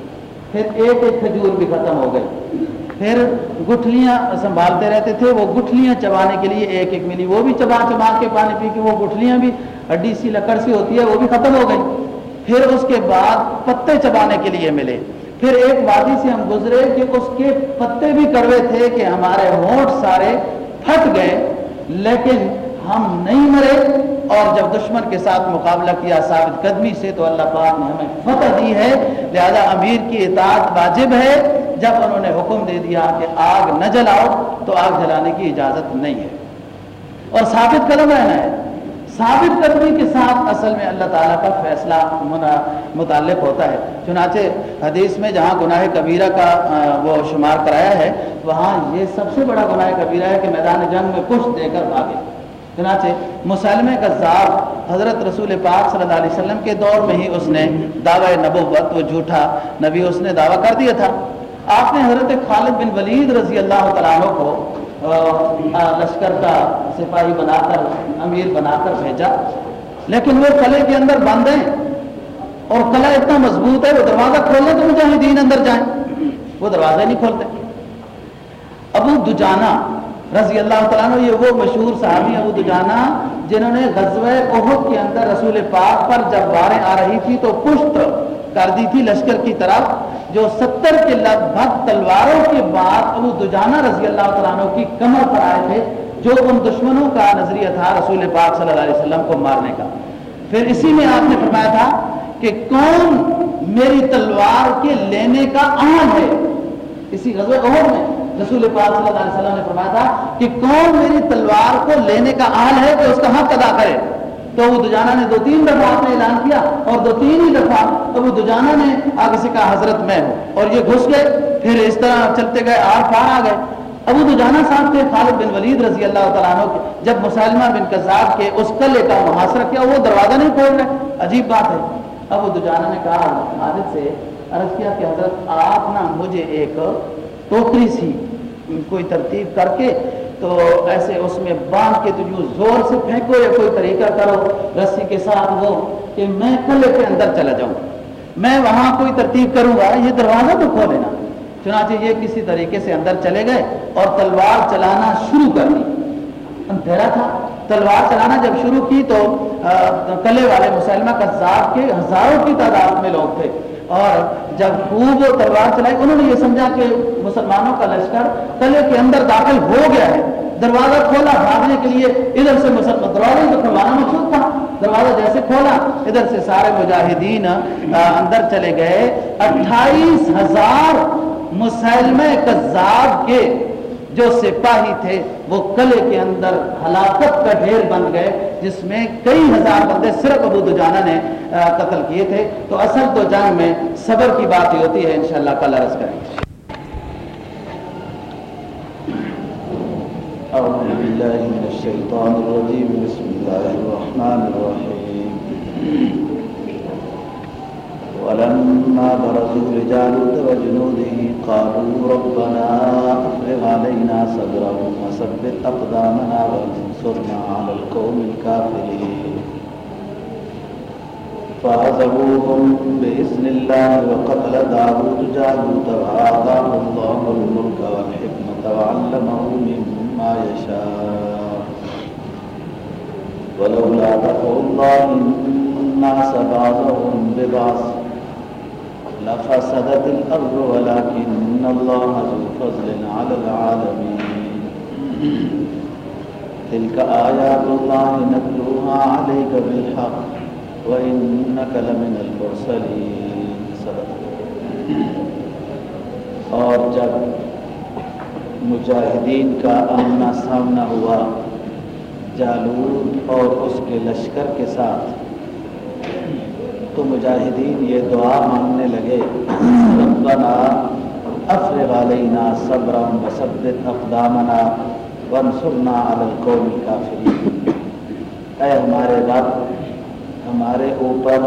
پھر ایک ایک کھجور بھی ختم ہو گئی پھر گٹھلیاں سنبھالتے رہتے تھے، وہ گٹھلیاں چبانے کے لیے ایک ایک ملی۔ وہ بھی چبا چبا کے پانی پی کے، وہ گٹھلیاں بھی، ہڈی سی لکڑ سی ہوتی ہے، وہ بھی ختم ہو گئی۔ پھر اس کے بعد پتے چبانے کے لیے ملے۔ پھر ایک وادی سے ہم گزرے کہ اس کے پتے بھی کڑوے تھے کہ ہمارے ہونٹ سارے پھٹ گئے، لیکن ہم نہیں مرے اور جب دشمن کے ساتھ مقابلہ کیا ثابت قدمی سے تو اللہ پاک نے ہمیں فتح دی ہے۔ لہذا امیر کی اطاعت واجب ہے۔ جب انہوں نے حکم دے دیا کہ آگ نہ جلاؤ تو آگ جلانے کی اجازت نہیں ہے۔ اور ثابت قدم رہنا ہے۔ ثابت قدمی کے ساتھ اصل میں اللہ تعالیٰ کا فیصلہ متعلق ہوتا ہے۔ چنانچہ حدیث میں جہاں گناہ کبیرہ کا وہ شمار کرایا ہے، وہاں یہ سب سے بڑا گناہ کبیرہ ہے کہ میدان جنگ میں کچھ دے کر بھاگے۔ چنانچہ مسلم کا حضرت رسول پاک صلی اللہ علیہ وسلم کے دور میں ہی اس نے دعوی نبوت وہ جھوٹا نبی اس نے دعویٰ کر دیا تھا۔ آپ نے حضرت خالد بن ولید رضی اللہ تعالیٰ عنہ کو لشکر کا سپاہی بنا کر امیر بنا کر بھیجا۔ لیکن وہ قلعے کے اندر بند ہیں اور قلعہ اتنا مضبوط ہے، وہ دروازہ کھولنے تو مجاہدین اندر جائیں۔ وہ دروازے نہیں کھولتے۔ ابو دجانا رضی اللہ تعالیٰ عنہ، یہ وہ مشہور صحابی ابو دجانا جنہوں نے غزوہ احد کے اندر رسول پاک پر جب باریں آ رہی تھی تو پشت کر دی تھی لشکر کی طرف، جو ستر کے لگ بھگ تلواروں کے بعد ابو دجانہ رضی اللہ تعالیٰ کی کمر پر آئے تھے، جو ان دشمنوں کا نظریہ تھا رسول پاک صلی اللہ علیہ وسلم کو مارنے کا۔ پھر اسی میں آپ نے فرمایا تھا کہ کون میری تلوار کے لینے کا اہم ہے؟ اسی غزوہ احد میں رسول پاک صلی اللہ علیہ وسلم نے فرمایا تھا کہ کون میری تلوار کو لینے کا اہل ہے کہ اس کا حق ادا کرے؟ تو ابو دجانہ نے دو تین دفعہ آپ نے اعلان کیا اور دو تین ہی دفعہ ابو دجانہ نے آگے سے کہا، حضرت میں ہوں۔ اور یہ گھس گئے، پھر اس طرح چلتے گئے، آر پار آ گئے۔ ابو دجانہ صاحب تھے، خالد بن ولید رضی اللہ تعالیٰ عنہ کے۔ جب مسلمہ بن قذاب کے اس قلعے کا محاصرہ کیا، وہ دروازہ نہیں کھول رہے۔ عجیب بات ہے۔ ابو دجانہ نے کہا خالد سے عرض کیا کہ حضرت، آپ نا مجھے ایک ٹوکری سی، کوئی ترتیب کر کے تو ایسے اس میں باندھ کے تو جو زور سے پھینکو یا کوئی طریقہ کرو، رسی کے ساتھ وہ کہ میں کلے کے اندر چلا جاؤں۔ میں وہاں کوئی ترتیب کروں گا، یہ دروازہ تو کھو لینا چنانچہ یہ کسی طریقے سے اندر چلے گئے اور تلوار چلانا شروع کر دی۔ اندھیرا تھا۔ تلوار چلانا جب شروع کی تو کلے والے مسلمہ قذاب کے ہزاروں کی تعداد میں لوگ تھے۔ اور جب خوب وہ تلوار چلائی، انہوں نے یہ سمجھا کہ مسلمانوں کا لشکر قلعے کے اندر داخل ہو گیا ہے۔ دروازہ کھولا، بھاگنے کے لیے ادھر سے مسلمان دروازہ تو کھلوانا تھا دروازہ جیسے کھولا، ادھر سے سارے مجاہدین اندر چلے گئے۔ اٹھائیس ہزار مسلم کذاب کے جو سپاہی تھے، وہ قلعے کے اندر ہلاکت کا ڈھیر بن گئے، جس میں کئی ہزار بندے صرف ابو دجانہ نے قتل کیے تھے۔ تو اصل تو جنگ میں صبر کی بات ہی ہوتی ہے، انشاءاللہ کل عرض کریں گے۔ اعوذ باللہ من الشیطان الرجیم، بسم اللہ الرحمن الرحیم۔ ولما برزوا لجالوت وجنوده قالوا ربنا افرغ علينا صبرا وثبت اقدامنا وانصرنا على القوم الكافرين. فعزبوهم بإذن الله وقتل داود جالوت وآتاه الله الملك والحكمة وعلمه مما يشاء. ولولا دفع الله الناس بعضهم ببعض لفسدت الأرض ولكن الله ذو فضل على العالمين. تلك آيات الله نتلوها عليك بالحق وإنك لمن المرسلين. صدق. اور جب مجاہدین کا آمنا سامنا ہوا جالود اور اس کے لشکر کے ساتھ تو مجاہدین یہ دعا مانگنے لگے، ربنا افرغ علینا صبرا وثبت اقدامنا وانصرنا علی القوم الکافرین اے ہمارے رب، ہمارے اوپر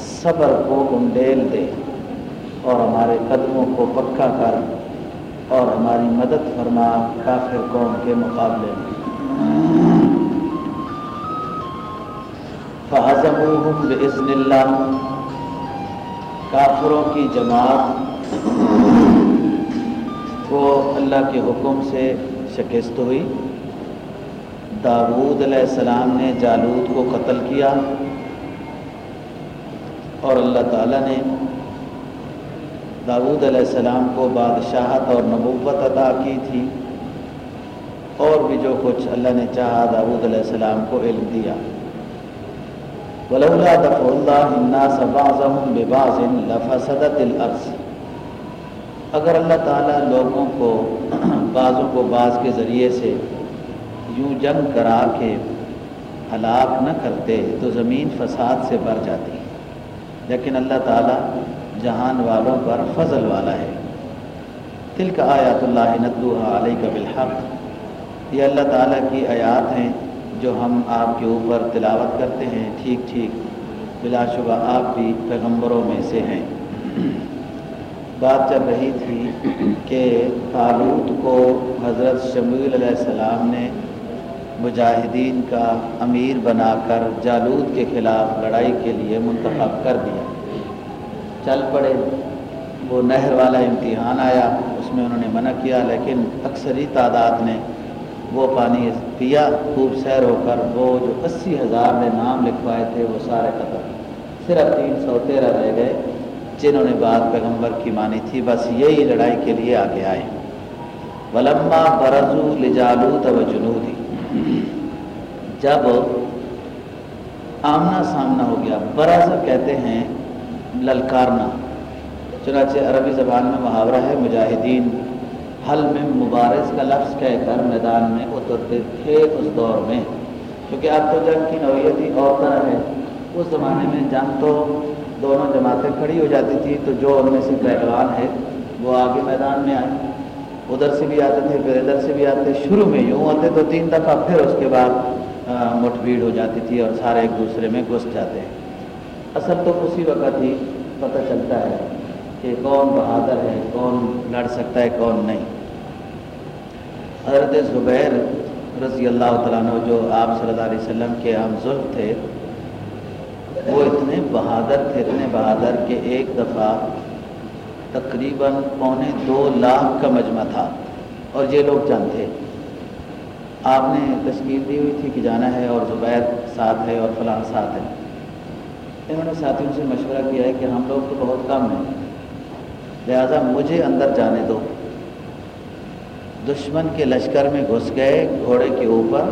صبر کو انڈیل دے اور ہمارے قدموں کو پکا کر اور ہماری مدد فرما کافر قوم کے مقابلے میں۔ فہضم بزن اللہ کافروں کی جماعت کو اللہ کے حکم سے شکست ہوئی۔ داود علیہ السلام نے جالود کو قتل کیا۔ اور اللہ تعالیٰ نے داود علیہ السلام کو بادشاہت اور نبوت عطا کی تھی۔ اور بھی جو کچھ اللہ نے چاہا داود علیہ السلام کو علم دیا۔ ولولا دفع اللہ الناس بعضهم ببعض لفسدت الارض اگر اللہ تعالیٰ لوگوں کو بعضوں کو بعض کے ذریعے سے یوں جنگ کرا کے ہلاک نہ کرتے تو زمین فساد سے بھر جاتی۔ لیکن اللہ تعالیٰ جہان والوں پر فضل والا ہے۔ دل کا آیات اللہ ندوحا علیہ کا بالحق۔ یہ اللہ تعالیٰ کی آیات ہیں۔ جو ہم آپ کے اوپر تلاوت کرتے ہیں، ٹھیک ٹھیک۔ بلا شبہ آپ بھی پیغمبروں میں سے ہیں۔ بات چل رہی تھی کہ تعلق کو حضرت شمیل علیہ السلام نے مجاہدین کا امیر بنا کر جالود کے خلاف لڑائی کے لیے منتخب کر دیا۔ چل پڑے۔ وہ نہر والا امتحان آیا، اس میں انہوں نے منع کیا، لیکن اکثری تعداد نے وہ پانی پیا، خوب سیر ہو کر وہ جو اسی ہزار نے نام لکھوائے تھے، وہ سارے ختم۔ صرف تین سو تیرہ رہ گئے، جنہوں نے بات پیغمبر کی مانی تھی، بس یہی لڑائی کے لیے آگے آئے۔ ولما برزو لجالو و جنودی۔ جب آمنا سامنا ہو گیا برازہ کہتے ہیں للکارنا، چنانچہ عربی زبان میں محاورہ ہے، مجاہدین حل میں مبارز کا لفظ کہہ کر میدان میں اترتے تھے اس دور میں۔ کیونکہ اب تو جنگ کی نوعیت ہی اور طرح ہے۔ اس زمانے میں جنگ تو دونوں جماعتیں کھڑی ہو جاتی تھی، تو جو ان میں سے پہلوان ہے، وہ آگے میدان میں آئے۔ ادھر سے بھی آتے تھے، پھر ادھر سے بھی آتے شروع میں یوں آتے تو تین دفعہ، پھر اس کے بعد مٹ بھیڑ ہو جاتی تھی اور سارے ایک دوسرے میں گھس جاتے۔ ہیں اصل تو اسی وقت ہی پتہ چلتا ہے کہ کون بہادر ہے، کون لڑ سکتا ہے، کون نہیں۔ حضرت زبیر رضی اللہ تعالیٰ عنہ جو آپ صلی اللہ علیہ وسلم کے عام ظلم تھے، وہ اتنے بہادر تھے، اتنے بہادر کہ ایک دفعہ تقریباً پونے دو لاکھ کا مجمع تھا۔ اور یہ لوگ جانتے۔ آپ نے تشکیل دی ہوئی تھی کہ جانا ہے اور زبیر ساتھ ہے اور فلاں ساتھ ہے۔ انہوں نے ساتھیوں سے مشورہ کیا ہے کہ ہم لوگ تو بہت کم ہیں۔ لہٰذا مجھے اندر جانے دو۔ دشمن کے لشکر میں گھس گئے گھوڑے کے اوپر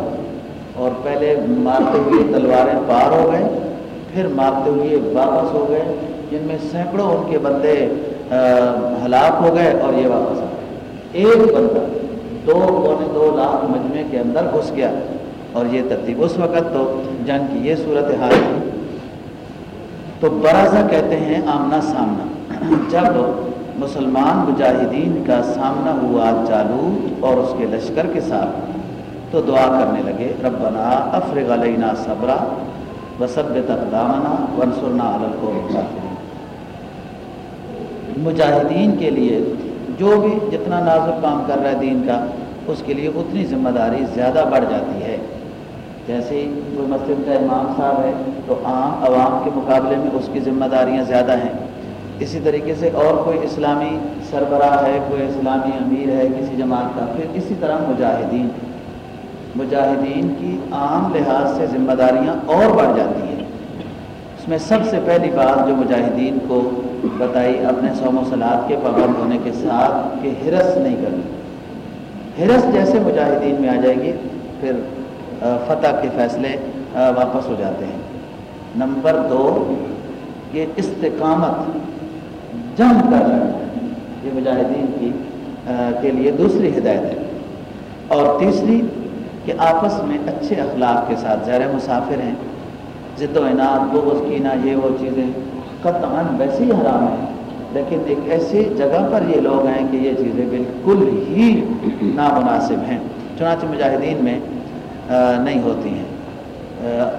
اور پہلے مارتے ہوئے تلواریں پار ہو گئے، پھر مارتے ہوئے واپس ہو گئے، جن میں سینکڑوں ان کے بندے ہلاک ہو گئے اور یہ واپس آ گئے۔ ایک بندہ دو پونے دو لاکھ مجمے کے اندر گھس گیا اور یہ ترتیب۔ اس وقت تو جنگ کی یہ صورت حال تھی تو برازہ کہتے ہیں آمنا سامنا۔ جب مسلمان مجاہدین کا سامنا ہوا جالود اور اس کے لشکر کے ساتھ۔ تو دعا کرنے لگے، ربنا افرغ علینا صبرا وسب تقدامنا ونسرنا الکافرین مجاہدین کے لیے جو بھی جتنا نازک کام کر رہا ہے دین کا، اس کے لیے اتنی ذمہ داری زیادہ بڑھ جاتی ہے۔ جیسے کوئی مسجد کا امام صاحب ہے، تو عام عوام کے مقابلے میں اس کی ذمہ داریاں زیادہ ہیں۔ اسی طریقے سے اور کوئی اسلامی سربراہ ہے، کوئی اسلامی امیر ہے، کسی جماعت کا، پھر اسی طرح مجاہدین۔ مجاہدین کی عام لحاظ سے ذمہ داریاں اور بڑھ جاتی ہیں۔ اس میں سب سے پہلی بات جو مجاہدین کو بتائی اپنے سوم و سلاد کے پابند ہونے کے ساتھ کہ ہرس نہیں کرنی۔ ہرس جیسے مجاہدین میں آ جائے گی، پھر فتح کے فیصلے واپس ہو جاتے ہیں۔ نمبر دو، یہ استقامت۔ جم کر یہ مجاہدین کی کے لیے دوسری ہدایت ہے۔ اور تیسری، کہ آپس میں اچھے اخلاق کے ساتھ زیر مسافر ہیں۔ ضد و انعد بغض کینا، یہ وہ چیزیں قطعا ویسے ہی حرام ہیں۔ لیکن ایک ایسی جگہ پر یہ لوگ ہیں کہ یہ چیزیں بالکل ہی نامناسب ہیں۔ چنانچہ مجاہدین میں نہیں ہوتی ہیں۔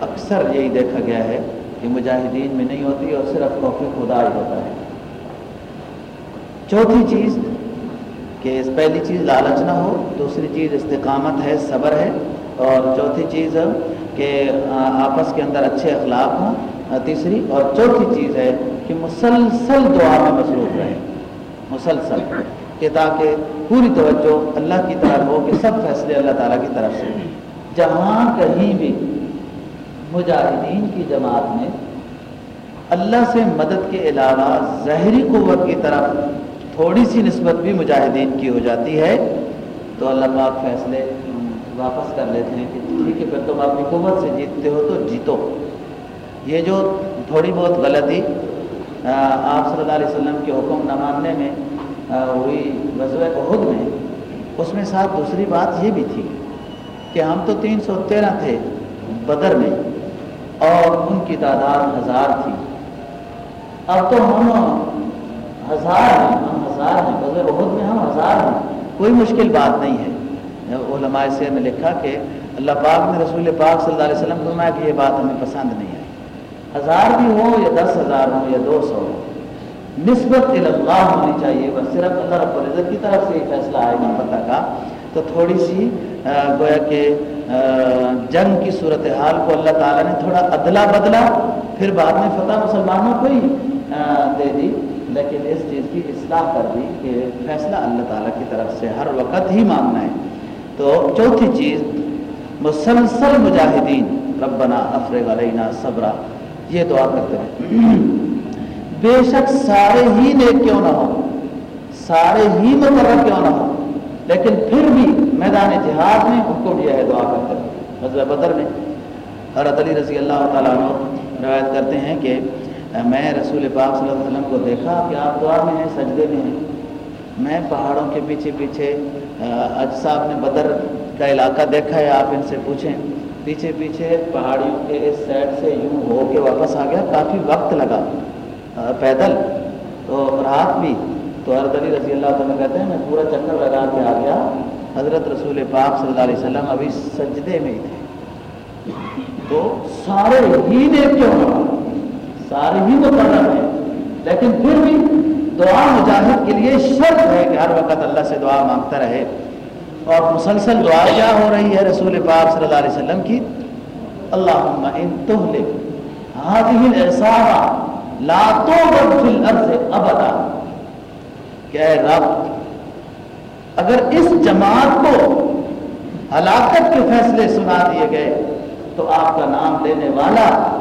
اکثر یہی دیکھا گیا ہے کہ مجاہدین میں نہیں ہوتی اور صرف خوف خدا ہی ہوتا ہے۔ چوتھی چیز کہ پہلی چیز لالچ نہ ہو، دوسری چیز استقامت ہے، صبر ہے، اور چوتھی چیز کہ آپس کے اندر اچھے اخلاق ہوں تیسری، اور چوتھی چیز ہے کہ مسلسل دعا میں مصروف رہے مسلسل، کہ تاکہ پوری توجہ اللہ کی طرف ہو، کہ سب فیصلے اللہ تعالیٰ کی طرف سے۔ جہاں کہیں بھی مجاہدین کی جماعت میں اللہ سے مدد کے علاوہ ظاہری قوت کی طرف تھوڑی سی نسبت بھی مجاہدین کی ہو جاتی ہے، تو اللہ پاک فیصلے واپس کر لیتے ہیں کہ ٹھیک ہے، پھر تم اپنی قوت سے جیتتے ہو تو جیتو۔ یہ جو تھوڑی بہت غلطی آپ صلی اللہ علیہ وسلم کے حکم نہ ماننے میں ہوئی غزوہ عہد میں، اس میں ساتھ دوسری بات یہ بھی تھی کہ ہم تو تین سو تیرہ تھے بدر میں، اور ان کی تعداد ہزار تھی۔ اب تو ہم ہزار ہیں، ہم ہزار ہیں، غزوہ عہد میں ہم ہزار ہیں۔ کوئی مشکل بات نہیں ہے۔ علماء سے نے لکھا کہ اللہ پاک نے رسول پاک صلی اللہ علیہ وسلم فرمایا کہ یہ بات ہمیں پسند نہیں آئی۔ ہزار بھی ہوں یا دس ہزار ہوں یا دو سو ہو نسبت اللہ ہونی چاہیے۔ بس صرف اللہ رب العزت کی طرف سے یہ فیصلہ آئے گا فتح کا۔ تو تھوڑی سی گویا کہ جنگ کی صورتحال کو اللہ تعالیٰ نے تھوڑا ادلا بدلا پھر بعد میں فتح مسلمانوں کو ہی دے دی۔ لیکن اس چیز کی اصلاح کر دی کہ فیصلہ اللہ تعالیٰ کی طرف سے ہر وقت ہی ماننا ہے۔ تو چوتھی چیز، مسلسل مجاہدین، ربنا افرغ علینا صبرا، یہ دعا کرتے ہیں۔ بے شک سارے ہی نیک کیوں نہ ہو سارے ہی مقرر کیوں نہ ہو لیکن پھر بھی میدان جہاد میں ان کو بھی یہ دعا کرتے ہیں۔ حضرت بدر میں حضرت علی رضی اللہ تعالیٰ عنہ روایت کرتے ہیں کہ میں رسول پاک صلی اللہ علیہ وسلم کو دیکھا کہ آپ دعا میں ہیں، سجدے میں ہیں۔ میں پہاڑوں کے پیچھے پیچھے اج صاحب نے بدر کا علاقہ دیکھا ہے، آپ ان سے پوچھیں۔ پیچھے پیچھے پہاڑیوں کے اس سائڈ سے یوں ہو کے واپس آ گیا۔ کافی وقت لگا پیدل۔ تو رات بھی۔ تو حضرت علی رضی اللہ تعالیٰ کہتے ہیں، میں پورا چکر لگا کے آ گیا۔ حضرت رسول پاک صلی اللہ علیہ وسلم ابھی سجدے میں ہی تھے۔ تو سارے ہی دیکھ کے ہوا سارے ہی مقرر ہیں۔ لیکن پھر بھی دعا مجاہد کے لیے شرط ہے کہ ہر وقت اللہ سے دعا مانگتا رہے۔ اور مسلسل دعا کیا ہو رہی ہے رسول پاک صلی اللہ علیہ وسلم کی؟ اللہم ان تہلک هذه العصابہ لا توبت فی الارض ابدا۔ کہ اے رب، اگر اس جماعت کو ہلاکت کے فیصلے سنا دیے گئے، تو آپ کا نام لینے والا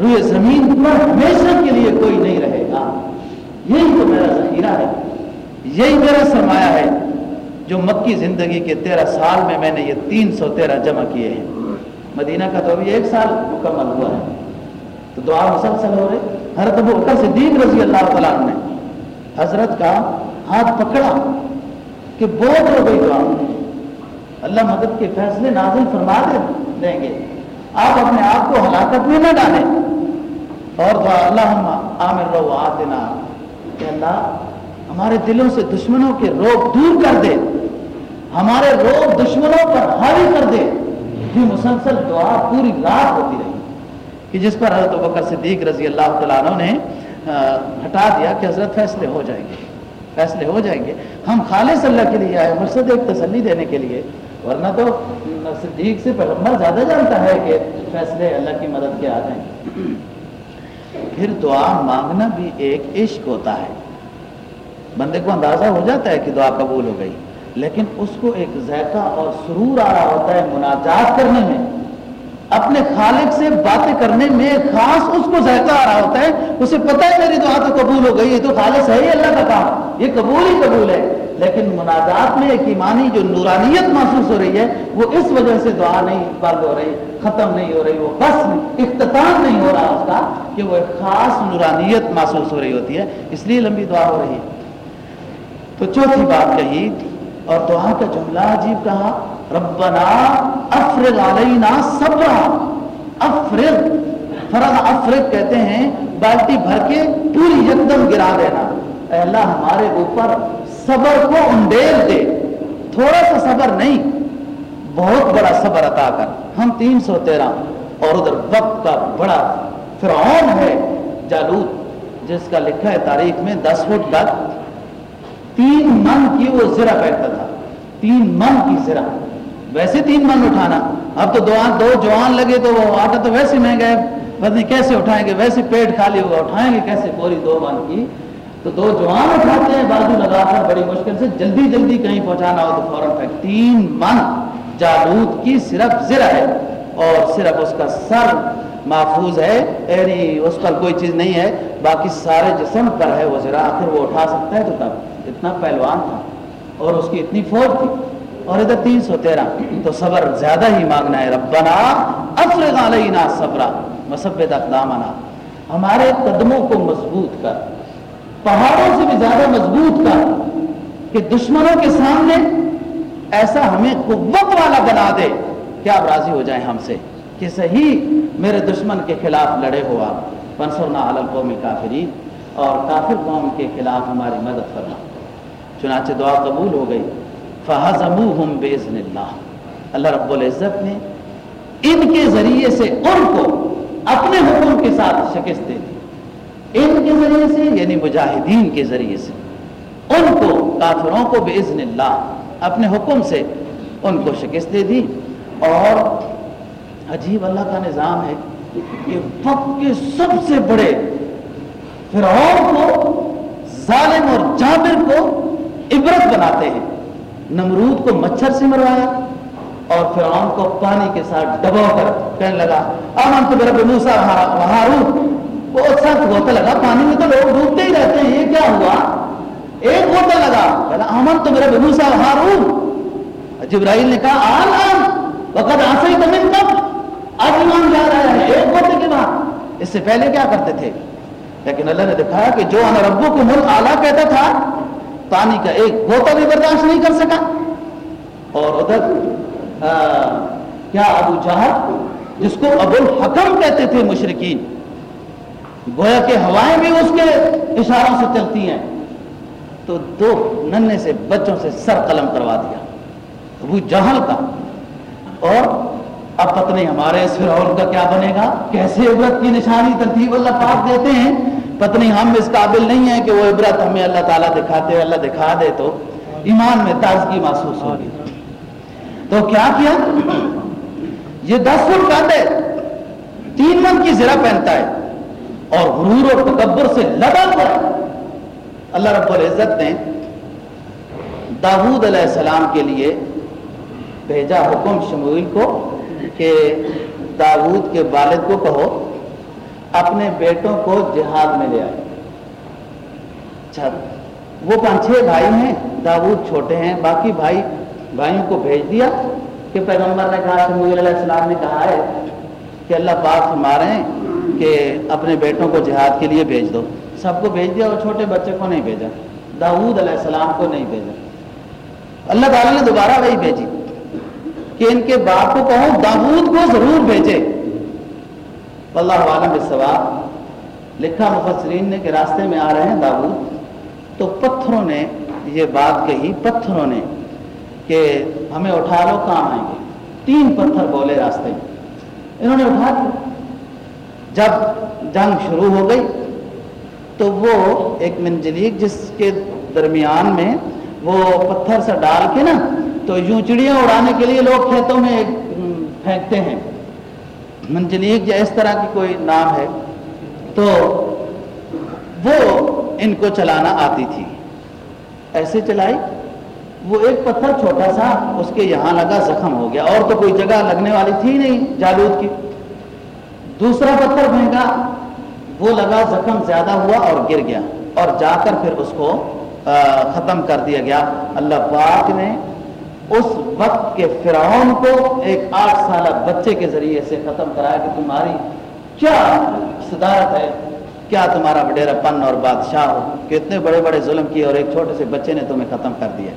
روئے زمین پر ہمیشہ کے لیے کوئی نہیں رہے گا۔ یہی تو میرا ذخیرہ ہے۔ یہی میرا سرمایہ ہے۔ جو مکی زندگی کے تیرہ سال میں میں نے یہ تین سو تیرہ جمع کیے ہیں۔ مدینہ کا تو ابھی ایک سال مکمل ہوا ہے۔ تو دعا مسلسل ہو رہے حضرت ابو بکر صدیق رضی اللہ تعالیٰ نے حضرت کا ہاتھ پکڑا کہ بہت ہو گئی دعا۔ اللہ مدد کے فیصلے نازل فرما دے دیں گے۔ آپ اپنے آپ کو ہلاکت میں نہ ڈالیں۔ اور دعا اللہ عامر رو آتنا۔ کہ اللہ ہمارے دلوں سے دشمنوں کے روگ دور کر دے۔ ہمارے روگ دشمنوں پر حاوی کر دے۔ یہ مسلسل دعا پوری رات ہوتی رہی۔ کہ جس پر حضرت بکر صدیق رضی اللہ تعالیٰ عنہ نے ہٹا دیا کہ حضرت فیصلے ہو جائیں گے۔ فیصلے ہو جائیں گے۔ ہم خالص اللہ کے لیے آئے مرسد ایک تسلی دینے کے لیے۔ ورنہ تو صدیق سے پیغمبر زیادہ جانتا ہے کہ فیصلے اللہ کی مدد کے آ جائیں پھر دعا مانگنا بھی ایک عشق ہوتا ہے۔ بندے کو اندازہ ہو جاتا ہے کہ دعا قبول ہو گئی، لیکن اس کو ایک ذائقہ اور سرور آ رہا ہوتا ہے مناجات کرنے میں۔ اپنے خالق سے باتیں کرنے میں خاص اس کو ذائقہ آ رہا ہوتا ہے، اسے پتہ ہے میری دعا تو قبول ہو گئی، یہ تو خالص ہے ہی اللہ کا کام۔ یہ قبول ہی قبول ہے۔ لیکن مناجات میں ایک ایمانی جو نورانیت محسوس ہو رہی ہے، وہ اس وجہ سے دعا نہیں بند ہو رہی، ختم نہیں ہو رہی، وہ بس اختتام نہیں ہو رہا اس کا کہ وہ ایک خاص نورانیت محسوس ہو رہی ہوتی ہے۔ اس لیے لمبی دعا ہو رہی ہے۔ تو چوتھی بات کہی اور دعا کا جملہ عجیب کہا، ربنا افرغ علینا صبرا۔ افرغ، فرغ افرغ کہتے ہیں، بالٹی بھر کے پوری یکدم گرا دینا۔ اے اللہ، ہمارے اوپر صبر کو انڈیل دے۔ تھوڑا سا صبر نہیں، بہت بڑا صبر عطا کر۔ ہم تین سو تیرہ، اور ادھر وقت کا بڑا فرعون ہے، جالوت، جس کا لکھا ہے تاریخ میں دس فٹ تک تین من کی وہ زرہ بیٹھتا تھا۔ تین من کی زرہ ویسے تین من اٹھانا۔ اب تو دو دو جوان لگے تو وہ آٹا تو ویسے مہنگا ہے پتہ نہیں کیسے اٹھائیں گے؟ ویسے پیٹ خالی ہوگا، اٹھائیں گے کیسے؟ پوری دو من کی۔ تو دو جوان اٹھاتے ہیں، بازو لگا کر بڑی مشکل سے جلدی جلدی کہیں پہنچانا ہو تو فوراً پھینک تین من۔ جالوت کی صرف زرہ ہے اور صرف اس کا سر محفوظ ہے۔ یعنی اس پر کوئی چیز نہیں ہے، باقی سارے جسم پر ہے وہ ذرا آخر وہ اٹھا سکتا ہے تو تب اتنا پہلوان تھا۔ اور اس کی اتنی فوج تھی۔ اور ادھر تین سو تیرہ۔ تو صبر زیادہ ہی مانگنا ہے۔ ربنا افرغ علینا صبرا۔ مثبت اقدامنا۔ ہمارے قدموں کو مضبوط کر۔ پہاڑوں سے بھی زیادہ مضبوط کر۔ کہ دشمنوں کے سامنے ایسا ہمیں قوت والا بنا دے۔ کہ آپ راضی ہو جائیں ہم سے؟ کہ صحیح میرے دشمن کے خلاف لڑے ہوا پنسرنا عالم قوم کافرین۔ اور کافر قوم کے خلاف ہماری مدد فرما۔ چنانچہ دعا قبول ہو گئی۔ فہضموہم بیزن اللہ اللہ رب العزت نے ان کے ذریعے سے ان کو اپنے حکم کے ساتھ شکست دے دی۔ ان کے ذریعے سے یعنی مجاہدین کے ذریعے سے ان کو، کافروں کو بے اللہ اپنے حکم سے ان کو شکست دے دی۔ اور عجیب اللہ کا نظام ہے کہ وقت کے سب سے بڑے فرعون کو، ظالم اور جابر کو عبرت بناتے ہیں۔ نمرود کو مچھر سے مروایا اور فرعون کو پانی کے ساتھ ڈبو کر کہنے لگا امن تو میرا موسا وہاں وہ سخت غوطہ لگا، پانی میں تو لوگ ڈوبتے ہی رہتے ہیں، یہ کیا ہوا؟ ایک غوطہ لگا۔ کہا امن تو میرا بنوسا ہارون۔ جبرائیل نے کہا، آل آن وقت آسا ہی تمہیں تب اب ایمان جا رہا ہے، ایک غوطے کے بعد۔ اس سے پہلے کیا کرتے تھے؟ لیکن اللہ نے دکھایا کہ جو انا ربو کو ملک آلہ کہتا تھا پانی کا ایک غوطہ بھی برداشت نہیں کر سکا۔ اور ادھر کیا ابو جہل، جس کو ابو الحکم کہتے تھے مشرقین گویا کہ ہوائیں بھی اس کے اشاروں سے چلتی ہیں۔ تو دو ننے سے بچوں سے سر قلم کروا دیا۔ ابو جہل کا۔ اور اب پتہ ہمارے اس فرعون کا کیا بنے گا۔ کیسے عبرت کی نشانی ترتیب اللہ پاک دیتے ہیں۔ پتہ ہم اس قابل نہیں ہیں کہ وہ عبرت ہمیں اللہ تعالیٰ دکھاتے اللہ دکھا دے تو ایمان میں تازگی محسوس ہوگی۔ تو کیا کیا؟ یہ دس فٹ کاٹے تین من کی زرہ پہنتا ہے اور غرور اور تکبر سے لڑا ہوا اللہ رب العزت نے داود علیہ السلام کے لیے بھیجا حکم شمویل کو کہ داود کے والد کو کہو۔ اپنے بیٹوں کو جہاد میں لے آئے۔ اچھا وہ پانچ چھ بھائی ہیں داود چھوٹے ہیں، باقی بھائی، بھائیوں کو بھیج دیا کہ پیغمبر نے کہا شمویل علیہ السلام نے کہا ہے کہ اللہ پاک ہمارے ہیں کہ اپنے بیٹوں کو جہاد کے لیے بھیج دو۔ سب کو بھیج دیا اور چھوٹے بچے کو نہیں بھیجا۔ داود علیہ السلام کو نہیں بھیجا۔ اللہ تعالیٰ نے دوبارہ وہی بھیجی کہ ان کے باپ کو کہو داود کو ضرور بھیجے۔ اللہ عالم ثواب لکھا مفسرین نے کہ راستے میں آ رہے ہیں داود تو پتھروں نے یہ بات کہی، پتھروں نے کہ ہمیں اٹھا لو، کہاں آئیں گے؟ تین پتھر بولے راستے میں۔ انہوں نے اٹھا دیا۔ جب جنگ شروع ہو گئی، تو وہ ایک منجلیک جس کے درمیان میں وہ پتھر سے ڈال کے نا، تو یوں چڑیاں اڑانے کے لیے لوگ کھیتوں میں پھینکتے ہیں۔ منجلیک یا اس طرح کی کوئی نام ہے، تو وہ ان کو چلانا آتی تھی۔ ایسے چلائی، وہ ایک پتھر چھوٹا سا اس کے یہاں لگا، زخم ہو گیا۔ اور تو کوئی جگہ لگنے والی تھی نہیں، جالود کی۔ دوسرا پتھر پھینکا وہ لگا، زخم زیادہ ہوا اور گر گیا۔ اور جا کر پھر اس کو ختم کر دیا گیا۔ اللہ پاک نے اس وقت کے فرعون کو ایک آٹھ سالہ بچے کے ذریعے سے ختم کرایا کہ تمہاری کیا صدارت ہے؟ کیا تمہارا وڈیرا پن اور بادشاہ ہو؟ کہ اتنے بڑے بڑے ظلم کیے اور ایک چھوٹے سے بچے نے تمہیں ختم کر دیا۔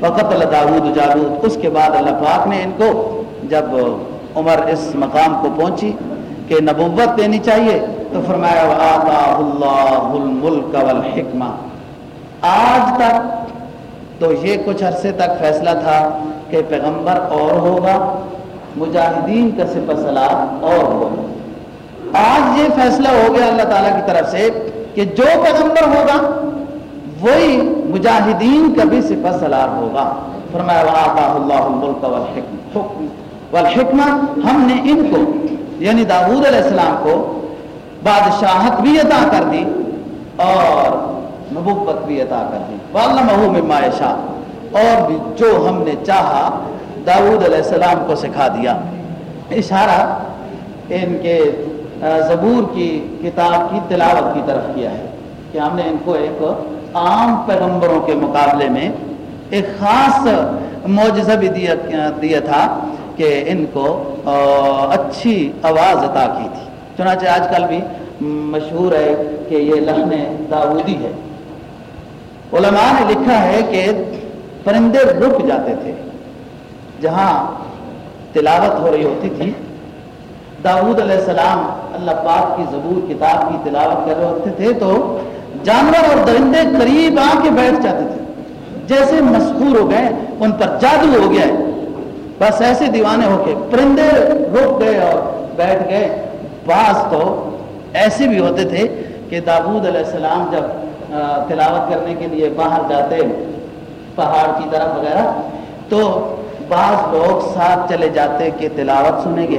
وقت اللہ داود جالود اس کے بعد اللہ پاک نے ان کو جب عمر اس مقام کو پہنچی کہ نبوت دینی چاہیے تو فرمایا اللہ الملک والحکمہ آج تک تو یہ کچھ عرصے تک فیصلہ تھا کہ پیغمبر اور ہوگا، مجاہدین کا سپہ سلاد اور ہوگا۔ آج یہ فیصلہ ہو گیا اللہ تعالیٰ کی طرف سے کہ جو پیغمبر ہوگا، وہی مجاہدین کا بھی سپہ سلار ہوگا۔ فرمایا اللہ الملک والحکم والحکمہ، ہم نے ان کو یعنی داود علیہ السلام کو بادشاہت بھی عطا کر دی اور نبوت بھی عطا کر دی واللہ مما شاہ اور بھی جو ہم نے چاہا داود علیہ السلام کو سکھا دیا۔ اشارہ ان کے زبور کی کتاب کی تلاوت کی طرف کیا ہے۔ کہ ہم نے ان کو ایک عام پیغمبروں کے مقابلے میں ایک خاص معجزہ بھی دیا دیا تھا کہ ان کو اچھی آواز عطا کی تھی۔ چنانچہ آج کل بھی مشہور ہے کہ یہ لہن داودی ہے۔ علماء نے لکھا ہے کہ پرندے رک جاتے تھے، جہاں تلاوت ہو رہی ہوتی تھی۔ داود علیہ السلام اللہ پاک کی زبور کتاب کی تلاوت کر رہے ہوتے تھے تو جانور اور درندے قریب آ کے بیٹھ جاتے تھے۔ جیسے مسحور ہو گئے، ان پر جادو ہو گیا ہے۔ بس ایسے دیوانے ہو کے پرندے رک گئے اور بیٹھ گئے۔ بعض تو ایسے بھی ہوتے تھے کہ داود علیہ السلام جب تلاوت کرنے کے لیے باہر جاتے، پہاڑ کی طرف وغیرہ، تو بعض لوگ ساتھ چلے جاتے کہ تلاوت سنیں گے۔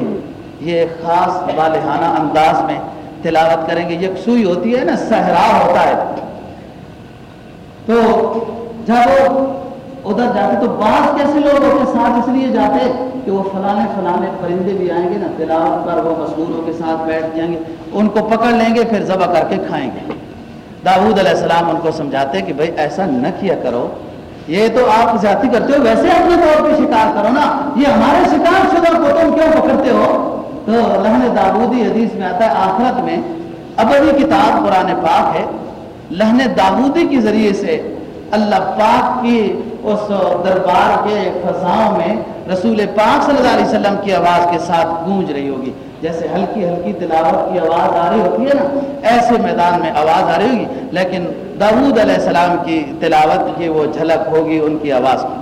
یہ خاص بالحانہ انداز میں تلاوت کریں گے۔ یکسوئی ہوتی ہے نا، صحرا ہوتا ہے۔ تو جب وہ ادھر جاتے تو بعض کیسے لوگ ہوتے ساتھ اس لیے جاتے کہ وہ فلانے فلانے پرندے بھی آئیں گے نا، تلاوت پر وہ مشہوروں کے ساتھ بیٹھ جائیں گے۔ ان کو پکڑ لیں گے، پھر ذبح کر کے کھائیں گے۔ داود علیہ السلام ان کو سمجھاتے کہ بھائی ایسا نہ کیا کرو۔ یہ تو آپ زیادتی کرتے ہو، ویسے اپنے طور پہ شکار کرو نا۔ یہ ہمارے شکار شدہ کو تم کیوں پکڑتے ہو؟ تو لہن داودی حدیث میں آتا ہے، آخرت میں ابدی کتاب قرآن پاک ہے۔ لہن داودی کے ذریعے سے اللہ پاک کی اس دربار کے فضاؤں میں رسول پاک صلی اللہ علیہ وسلم کی آواز کے ساتھ گونج رہی ہوگی۔ جیسے ہلکی ہلکی تلاوت کی آواز آ رہی ہوتی ہے نا، ایسے میدان میں آواز آ رہی ہوگی، لیکن داود علیہ السلام کی تلاوت کی وہ جھلک ہوگی ان کی آواز کی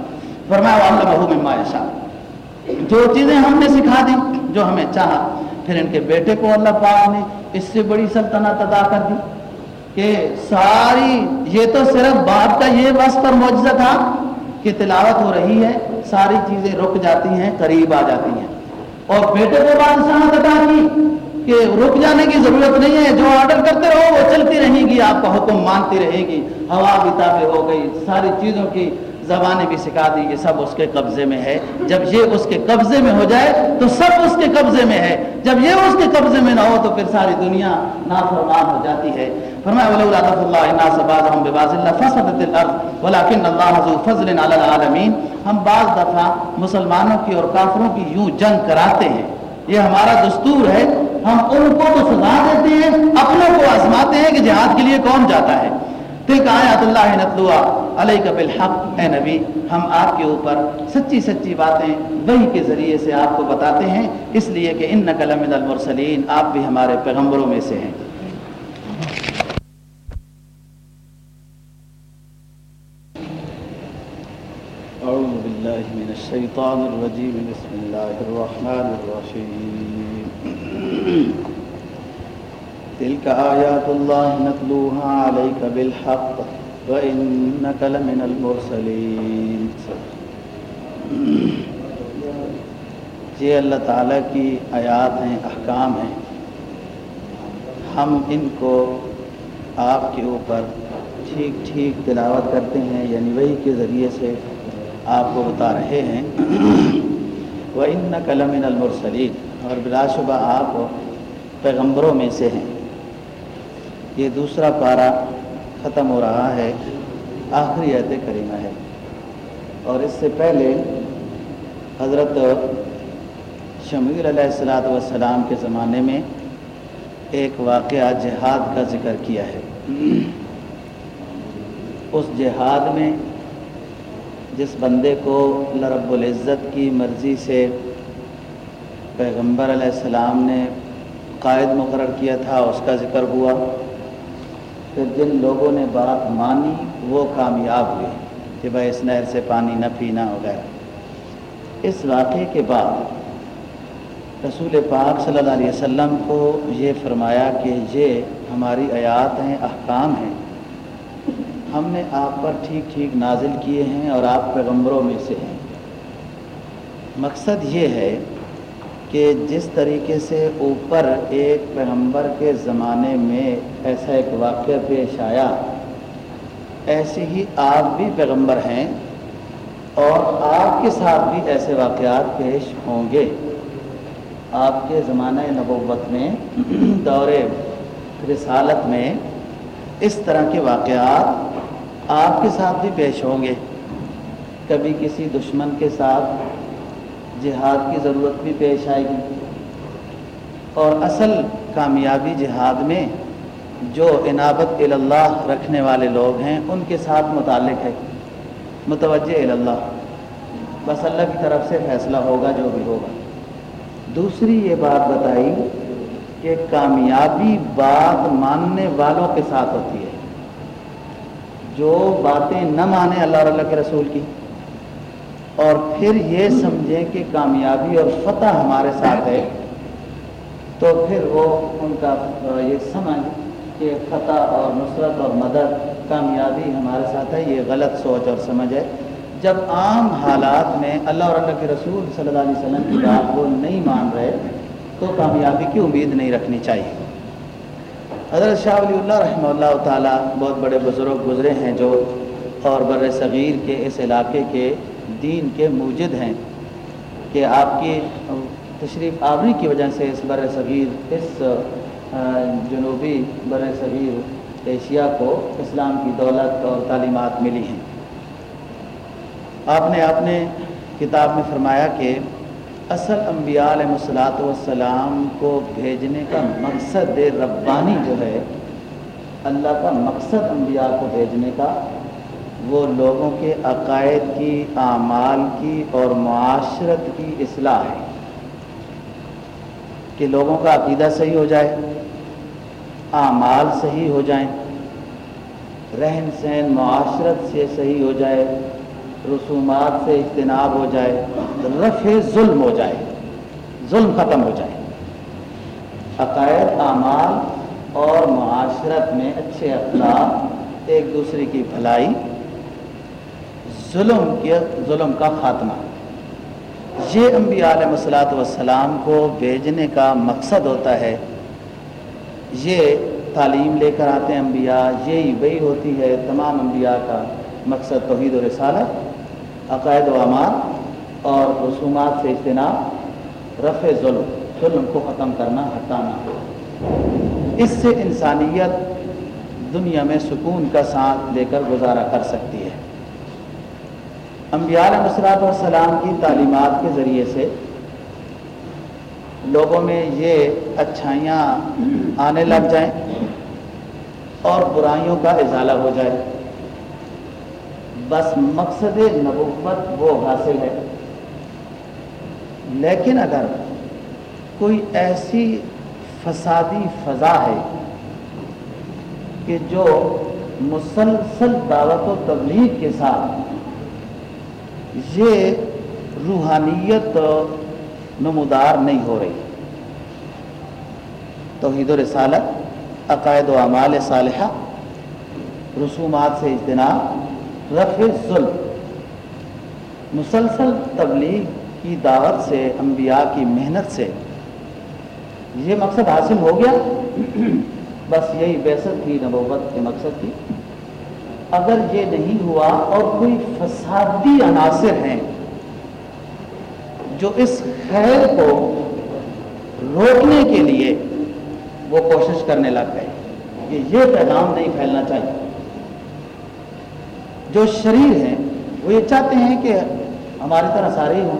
فرمایا اللہ مما شاہ جو چیزیں ہم نے سکھا دی، جو ہمیں چاہا، پھر ان کے بیٹے کو اللہ پاک نے اس سے بڑی سلطنت ادا کر دی کہ ساری، یہ تو صرف باپ کا یہ بس پر معجزہ تھا کہ تلاوت ہو رہی ہے، ساری چیزیں رک جاتی ہیں، قریب آ جاتی ہیں۔ اور بیٹے کو بادشاہ ادا کی کہ رک جانے کی ضرورت نہیں ہے، جو آرڈر کرتے رہو، وہ چلتی رہے گی، آپ کا حکم مانتی رہے گی۔ ہوا بھی تابع ہو گئی۔ ساری چیزوں کی زبانیں بھی سکھا دی یہ سب اس کے قبضے میں ہے۔ جب یہ اس کے قبضے میں ہو جائے تو سب اس کے قبضے میں ہے۔ جب یہ اس کے قبضے میں نہ ہو تو پھر ساری دنیا نافرمان ہو جاتی ہے۔ فرمایا، ولولا دفع الله الناس بعضهم ببعض الا فسدت الارض ولكن الله ذو فضل على العالمين۔ ہم بعض دفعہ مسلمانوں کی اور کافروں کی یوں جنگ کراتے ہیں۔ یہ ہمارا دستور ہے، ہم ان کو تو سزا دیتے ہیں، اپنوں کو آزماتے ہیں کہ جہاد کے لیے کون جاتا ہے۔ تلک آیات اللہ نتلوا علیہ بالحق، اے نبی، ہم آپ کے اوپر سچی سچی باتیں وہی کے ذریعے سے آپ کو بتاتے ہیں۔ اس لیے کہ ان نقل المرسلین، آپ بھی ہمارے پیغمبروں میں سے ہیں۔ اعوذ باللہ من الشیطان الرجیم بسم اللہ الرحمن الرحیم تلك آيات الله نتلوها عليك بالحق وإنك لمن المرسلين. یہ اللہ تعالیٰ کی آیات ہیں، احکام ہیں۔ ہم ان کو آپ کے اوپر ٹھیک ٹھیک تلاوت کرتے ہیں یعنی وہی کے ذریعے سے آپ کو بتا رہے ہیں۔ وہ ان قلم المرسلین اور بلا شبہ آپ پیغمبروں میں سے ہیں۔ یہ دوسرا پارہ ختم ہو رہا ہے۔ آخری عہد کریمہ ہے۔ اور اس سے پہلے حضرت شمیل علیہ السلاۃ والسلام کے زمانے میں ایک واقعہ جہاد کا ذکر کیا ہے۔ اس جہاد میں جس بندے کو رب العزت کی مرضی سے پیغمبر علیہ السلام نے قائد مقرر کیا تھا، اس کا ذکر ہوا۔ پھر جن لوگوں نے بات مانی، وہ کامیاب ہوئے کہ بھائی اس نہر سے پانی نہ پینا وغیرہ۔ اس واقعے کے بعد رسول پاک صلی اللہ علیہ وسلم کو یہ فرمایا کہ یہ ہماری آیات ہیں، احکام ہیں۔ ہم نے آپ پر ٹھیک ٹھیک نازل کیے ہیں اور آپ پیغمبروں میں سے ہیں۔ مقصد یہ ہے کہ جس طریقے سے اوپر ایک پیغمبر کے زمانے میں ایسا ایک واقعہ پیش آیا، ایسے ہی آپ بھی پیغمبر ہیں اور آپ کے ساتھ بھی ایسے واقعات پیش ہوں گے۔ آپ کے زمانہ نبوت میں، دور رسالت میں اس طرح کے واقعات آپ کے ساتھ بھی پیش ہوں گے۔ کبھی کسی دشمن کے ساتھ جہاد کی ضرورت بھی پیش آئے گی۔ اور اصل کامیابی جہاد میں جو انابت اللہ رکھنے والے لوگ ہیں، ان کے ساتھ متعلق ہے۔ متوجہ اللہ بس اللہ کی طرف سے فیصلہ ہوگا، جو بھی ہوگا۔ دوسری یہ بات بتائی کہ کامیابی بات ماننے والوں کے ساتھ ہوتی ہے۔ جو باتیں نہ مانے اللہ اللہ کے رسول کی اور پھر یہ سمجھیں کہ کامیابی اور فتح ہمارے ساتھ ہے، تو پھر وہ ان کا، یہ سمجھ کہ فتح اور نصرت اور مدد کامیابی ہمارے ساتھ ہے، یہ غلط سوچ اور سمجھ ہے۔ جب عام حالات میں اللہ اور اللہ کے رسول صلی اللہ علیہ وسلم کی بات وہ نہیں مان رہے، تو کامیابی کی امید نہیں رکھنی چاہیے۔ حضرت شاہ ولی اللہ رحمہ اللہ تعالیٰ بہت بڑے بزرگ گزرے ہیں جو اور بر صغیر کے اس علاقے کے دین کے موجد ہیں کہ آپ کی تشریف آوری کی وجہ سے اس بر صغیر، اس جنوبی بر صغیر ایشیا کو اسلام کی دولت اور تعلیمات ملی ہیں۔ آپ نے اپنے کتاب میں فرمایا کہ اصل انبیاء علیہ السلاۃ والسلام کو بھیجنے کا مقصد ربانی جو ہے، اللہ کا مقصد انبیاء کو بھیجنے کا، وہ لوگوں کے عقائد کی، اعمال کی اور معاشرت کی اصلاح ہے۔ کہ لوگوں کا عقیدہ صحیح ہو جائے، اعمال صحیح ہو جائیں، رہن سہن، معاشرت سے صحیح ہو جائے رسومات سے اجتناب ہو جائے، رفع ظلم ہو جائے، ظلم ختم ہو جائے۔ عقائد، اعمال اور معاشرت میں اچھے اخلاق، ایک دوسرے کی بھلائی، ظلم کے ظلم کا خاتمہ۔ یہ انبیاء علیہ وسلاۃ والسلام کو بھیجنے کا مقصد ہوتا ہے۔ یہ تعلیم لے کر آتے ہیں انبیاء، یہی وہی ہوتی ہے تمام انبیاء کا مقصد توحید و رسالت۔ عقائد و اعمال اور رسومات سے اجتناب، رفع ظلم ظلم کو ختم کرنا، ہٹانا۔ اس سے انسانیت دنیا میں سکون کا ساتھ لے کر گزارا کر سکتی ہے۔ انبیاء علیہ مسلاط والسلام کی تعلیمات کے ذریعے سے لوگوں میں یہ اچھائیاں آنے لگ جائیں اور برائیوں کا ازالہ ہو جائے۔ بس مقصد نبوت وہ حاصل ہے۔ لیکن اگر کوئی ایسی فسادی فضا ہے کہ جو مسلسل دعوت و تبلیغ کے ساتھ یہ روحانیت نمودار نہیں ہو رہی۔ توحید و رسالت، عقائد و اعمال صالحہ، رسومات سے اجتناب رفع ظلم مسلسل تبلیغ کی دعوت سے، انبیاء کی محنت سے۔ یہ مقصد حاصل ہو گیا۔ بس یہی بحثت تھی نبوت کے مقصد کی۔ اگر یہ نہیں ہوا اور کوئی فسادی عناصر ہیں جو اس خیر کو روکنے کے لیے وہ کوشش کرنے لگ گئے، کہ یہ پیغام نہیں پھیلنا چاہیے۔ جو شریر ہیں، وہ یہ چاہتے ہیں کہ ہماری طرح سارے ہی ہوں۔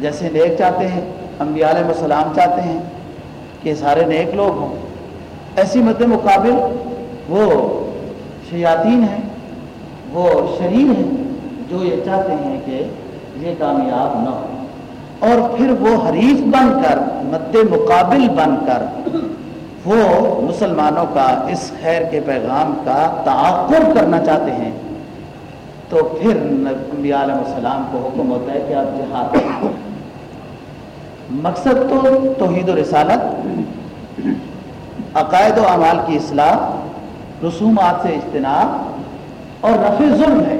جیسے نیک چاہتے ہیں، انبیاء علیہ السلام چاہتے ہیں کہ سارے نیک لوگ ہوں۔ ایسی مد مقابل وہ شیاطین ہیں، وہ شریر ہیں جو یہ چاہتے ہیں کہ یہ کامیاب نہ ہو اور پھر وہ حریف بن کر، مد مقابل بن کر وہ مسلمانوں کا اس خیر کے پیغام کا تعاقب کرنا چاہتے ہیں۔ تو پھر انبیاء علیہ السلام کو حکم ہوتا ہے کہ آپ جہاد مقصد تو توحید و رسالت، عقائد و اعمال کی اصلاح، رسومات سے اجتناب اور رفع ظلم ہے۔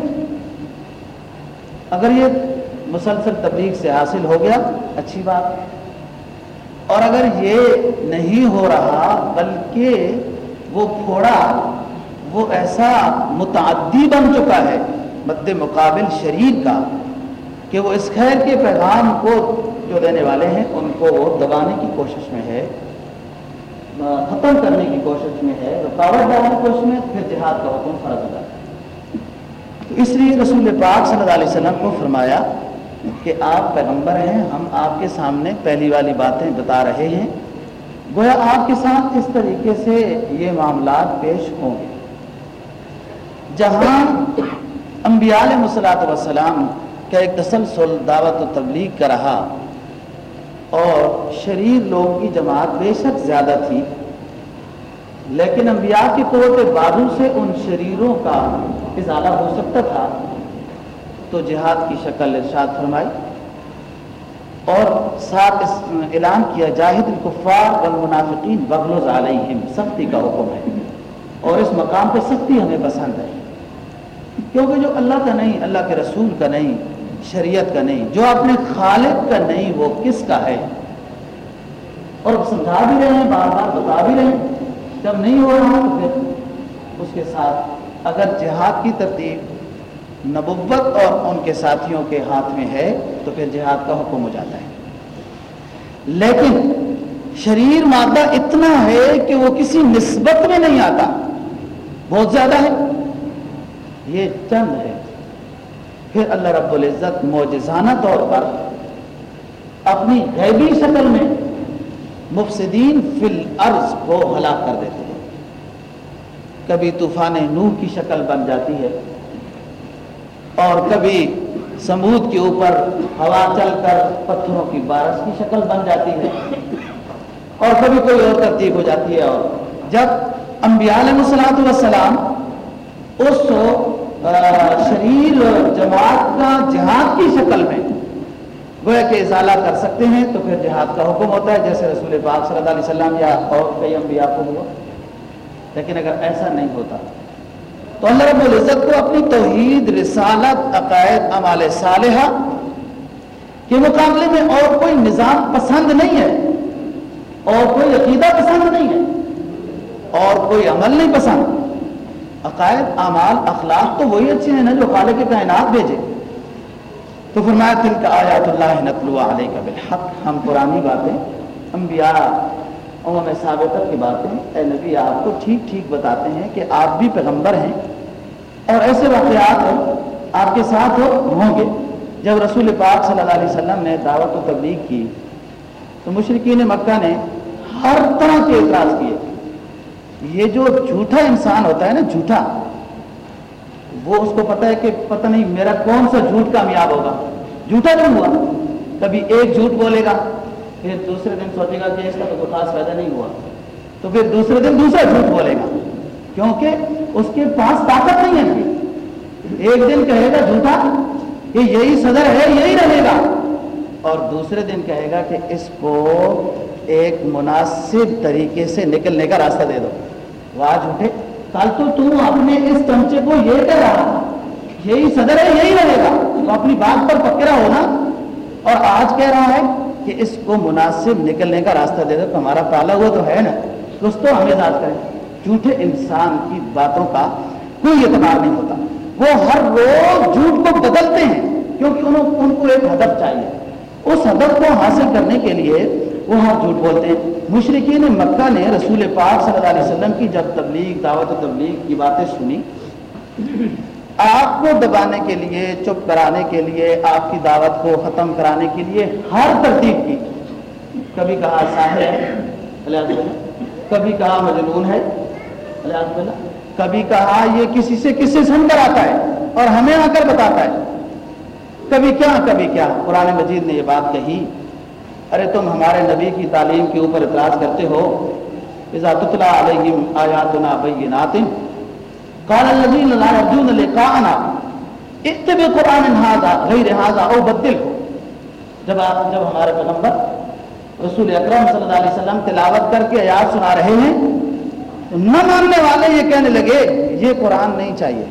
اگر یہ مسلسل تبلیغ سے حاصل ہو گیا، اچھی بات۔ ہے اور اگر یہ نہیں ہو رہا، بلکہ وہ پھوڑا، وہ ایسا متعدی بن چکا ہے مد مقابل شریر کا، کہ وہ اس خیر کے پیغام کو جو دینے والے ہیں، ان کو دبانے کی کوشش میں ہے، ختم کرنے کی کوشش میں ہے، رکاوٹ ڈالنے کی کوشش میں پھر جہاد کا حکم فرض ہو ہے۔ تو اس لیے رسول پاک صلی اللہ علیہ وسلم کو فرمایا کہ آپ پیغمبر ہیں، ہم آپ کے سامنے پہلی والی باتیں بتا رہے ہیں۔ گویا آپ کے ساتھ اس طریقے سے یہ معاملات پیش ہوں گے۔ جہاں انبیاء علیہ مسلاۃ وسلام کا ایک تسلسل دعوت و تبلیغ کا رہا اور شریر لوگوں کی جماعت بے شک زیادہ تھی، لیکن انبیاء کی قوت بازو سے ان شریروں کا ازالہ ہو سکتا تھا۔ تو جہاد کی شکل ارشاد فرمائی اور ساتھ اس اعلان کیا، جاہد الکفار والمنافقین بغلوز علیہم، سختی کا حکم ہے۔ اور اس مقام پہ سختی ہمیں پسند ہے۔ کیونکہ جو اللہ کا نہیں، اللہ کے رسول کا نہیں، شریعت کا نہیں، جو اپنے خالق کا نہیں، وہ کس کا ہے؟ اور سمجھا بھی رہے ہیں، بار بار بتا بھی رہے ہیں۔ جب نہیں ہو رہا تو پھر اس کے ساتھ اگر جہاد کی ترتیب نبوت اور ان کے ساتھیوں کے ہاتھ میں ہے تو پھر جہاد کا حکم ہو جاتا ہے۔ لیکن شریر مادہ اتنا ہے کہ وہ کسی نسبت میں نہیں آتا۔ بہت زیادہ ہے۔ یہ چند ہے۔ پھر اللہ رب العزت موجزانہ طور پر اپنی غیبی شکل میں مفسدین فی الارض کو ہلاک کر دیتے ہیں۔ کبھی طوفان نوح کی شکل بن جاتی ہے۔ اور کبھی سمود کے اوپر ہوا چل کر پتھروں کی بارش کی شکل بن جاتی ہے اور کبھی کوئی اور ترتیب ہو جاتی ہے اور جب انبیاء علیہ السلام اس شریر جماعت کا جہاد کی شکل میں گویا کہ ازالہ کر سکتے ہیں، تو پھر جہاد کا حکم ہوتا ہے، جیسے رسول پاک صلی اللہ علیہ وسلم یا اور کئی انبیاء کو ہوا۔ لیکن اگر ایسا نہیں ہوتا تو اللہ رب العزت کو اپنی توحید، رسالت، عقائد عمال صالحہ کے مقابلے میں اور کوئی نظام پسند نہیں ہے، اور کوئی عقیدہ پسند نہیں ہے، اور کوئی عمل نہیں پسند۔ عقائد، اعمال، اخلاق تو وہی اچھے ہیں نا جو خالق کائنات بھیجے۔ تو فرمایا تل کا آیات اللہ نتلو علیہ کا بالحق۔ ہم پرانی باتیں، انبیاء عموم ثابتہ کی باتیں اے نبی، آپ کو ٹھیک ٹھیک بتاتے ہیں کہ آپ بھی پیغمبر ہیں اور ایسے واقعات آپ کے ساتھ ہوں گے۔ جب رسول پاک صلی اللہ علیہ وسلم نے دعوت و تبلیغ کی، تو مشرقین مکہ نے ہر طرح کے اعتراض کیے۔ یہ جو جھوٹا انسان ہوتا ہے نا، جھوٹا، وہ اس کو پتا ہے کہ پتہ نہیں میرا کون سا جھوٹ کامیاب ہوگا۔ جھوٹا نہیں ہوا؟ کبھی ایک جھوٹ بولے گا پھر دوسرے دن سوچے گا کہ اس کا تو کوئی خاص فائدہ نہیں ہوا۔ تو پھر دوسرے دن دوسرا جھوٹ بولے گا۔ کیونکہ اس کے پاس طاقت نہیں ہے۔ ایک دن کہے گا جھوٹا کہ یہی صدر ہے، یہی رہے گا۔ اور دوسرے دن کہے گا کہ اس کو ایک مناسب طریقے سے نکلنے کا راستہ دے دو۔ وہ آج اٹھے۔ کل تو تم اپنے اس چمچے کو یہ کہہ رہا یہی صدر ہے، یہی رہے گا۔ وہ اپنی بات پر پکڑا ہونا۔ اور آج کہہ رہا ہے کہ اس کو مناسب نکلنے کا راستہ دے دو تو ہمارا پالا ہوا تو ہے نا۔ کچھ تو ہمیں ذات کریں، جھوٹے انسان کی باتوں کا کوئی اعتبار نہیں ہوتا۔ وہ ہر روز جھوٹ کو بدلتے ہیں کیونکہ انہوں، ان کو ایک ہدف چاہیے۔ اس ہدف کو حاصل کرنے کے لیے وہ ہاں جھوٹ بولتے ہیں۔ مشرقین مکہ نے رسول پاک صلی اللہ علیہ وسلم کی جب تبلیغ، دعوت و تبلیغ کی باتیں سنی۔ آپ کو دبانے کے لیے، چپ کرانے کے لیے، آپ کی دعوت کو ختم کرانے کے لیے ہر ترتیب کی۔ کبھی کہا ساحر ہے کبھی کہا مجنون ہے کبھی کہا یہ کسی سے کس سے سن کر آتا ہے اور ہمیں آ کر بتاتا ہے۔ کبھی کیا کبھی کیا۔ قرآن مجید نے یہ بات کہی، ارے تم ہمارے نبی کی تعلیم کے اوپر اعتراض کرتے ہو۔ تطلع علیہم آیاتنا بینات قال الذین لا یرجون لقاءنا، اتبع قرآن هذا غیر هذا او بدل ہو جب آپ جب ہمارے پیغمبر رسول اکرم صلی اللہ علیہ وسلم تلاوت کر کے آیات سنا رہے ہیں تو نہ ماننے والے یہ کہنے لگے، یہ قرآن نہیں چاہیے۔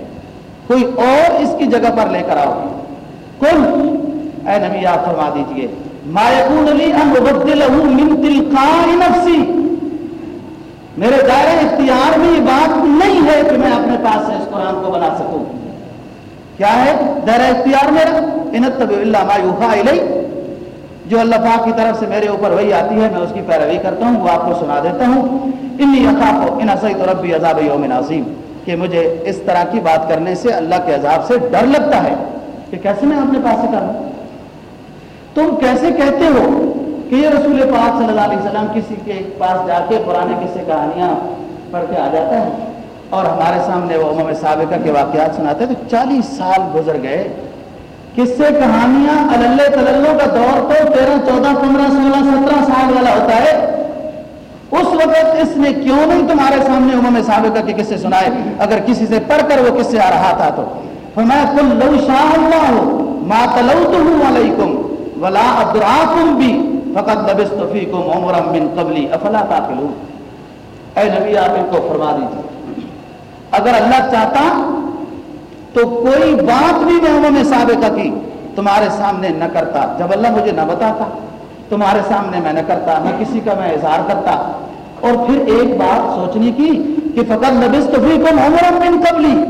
کوئی اور اس کی جگہ پر لے کر آؤ۔ کل اے نبی، آپ فرما دیجیے، ما یکون لی ان مبدلہ من تلقاء نفسی میرے دائرہ اختیار میں یہ بات نہیں ہے کہ میں اپنے پاس سے اس قرآن کو بنا سکوں۔ کیا ہے؟ دائرہ اختیار میرا۔ انتبع اللہ ما یوحا الی جو اللہ پاک کی طرف سے میرے اوپر وہی آتی ہے، میں اس کی پیروی کرتا ہوں، وہ آپ کو سنا دیتا ہوں۔ انی اخاف ان اسیت ربی عذاب یوم عظیم کہ مجھے اس طرح کی بات کرنے سے، اللہ کے عذاب سے ڈر لگتا ہے۔ کہ کیسے میں اپنے پاس سے کروں؟ تم کیسے کہتے ہو کہ یہ رسول پاک صلی اللہ علیہ وسلم کسی کے پاس جا کے پرانے کسی کہانیاں پڑھ کے آ جاتا ہے اور ہمارے سامنے وہ امم سابقہ کے واقعات سناتے ہیں تو چالیس سال گزر گئے۔ کس سے کہانیاں اللہ تللوں کا دور تو تیرہ، چودہ، پندرہ، سولہ، سترہ سال والا ہوتا ہے۔ اس وقت اس نے کیوں نہیں تمہارے سامنے امم سابقہ کے قصے سنائے؟ اگر کسی سے پڑھ کر وہ کس سے آ رہا تھا تو۔ فرمایا کل لو شاہ اللہ ما تلوتہ علیکم ولا ادراکم بھی فقط لبست فیکم عمرا من قبلی، افلا تاقلون؟ اے نبی، آپ ان کو فرما دیجیے اگر اللہ چاہتا تو کوئی بات بھی میں امم سابقہ کی، تمہارے سامنے نہ کرتا۔ جب اللہ مجھے نہ بتاتا، تمہارے سامنے میں نہ کرتا، نہ کسی کا میں اظہار کرتا۔ اور پھر ایک بات سوچنے کی کہ فقط لبست فیکم عمرا من قبلی۔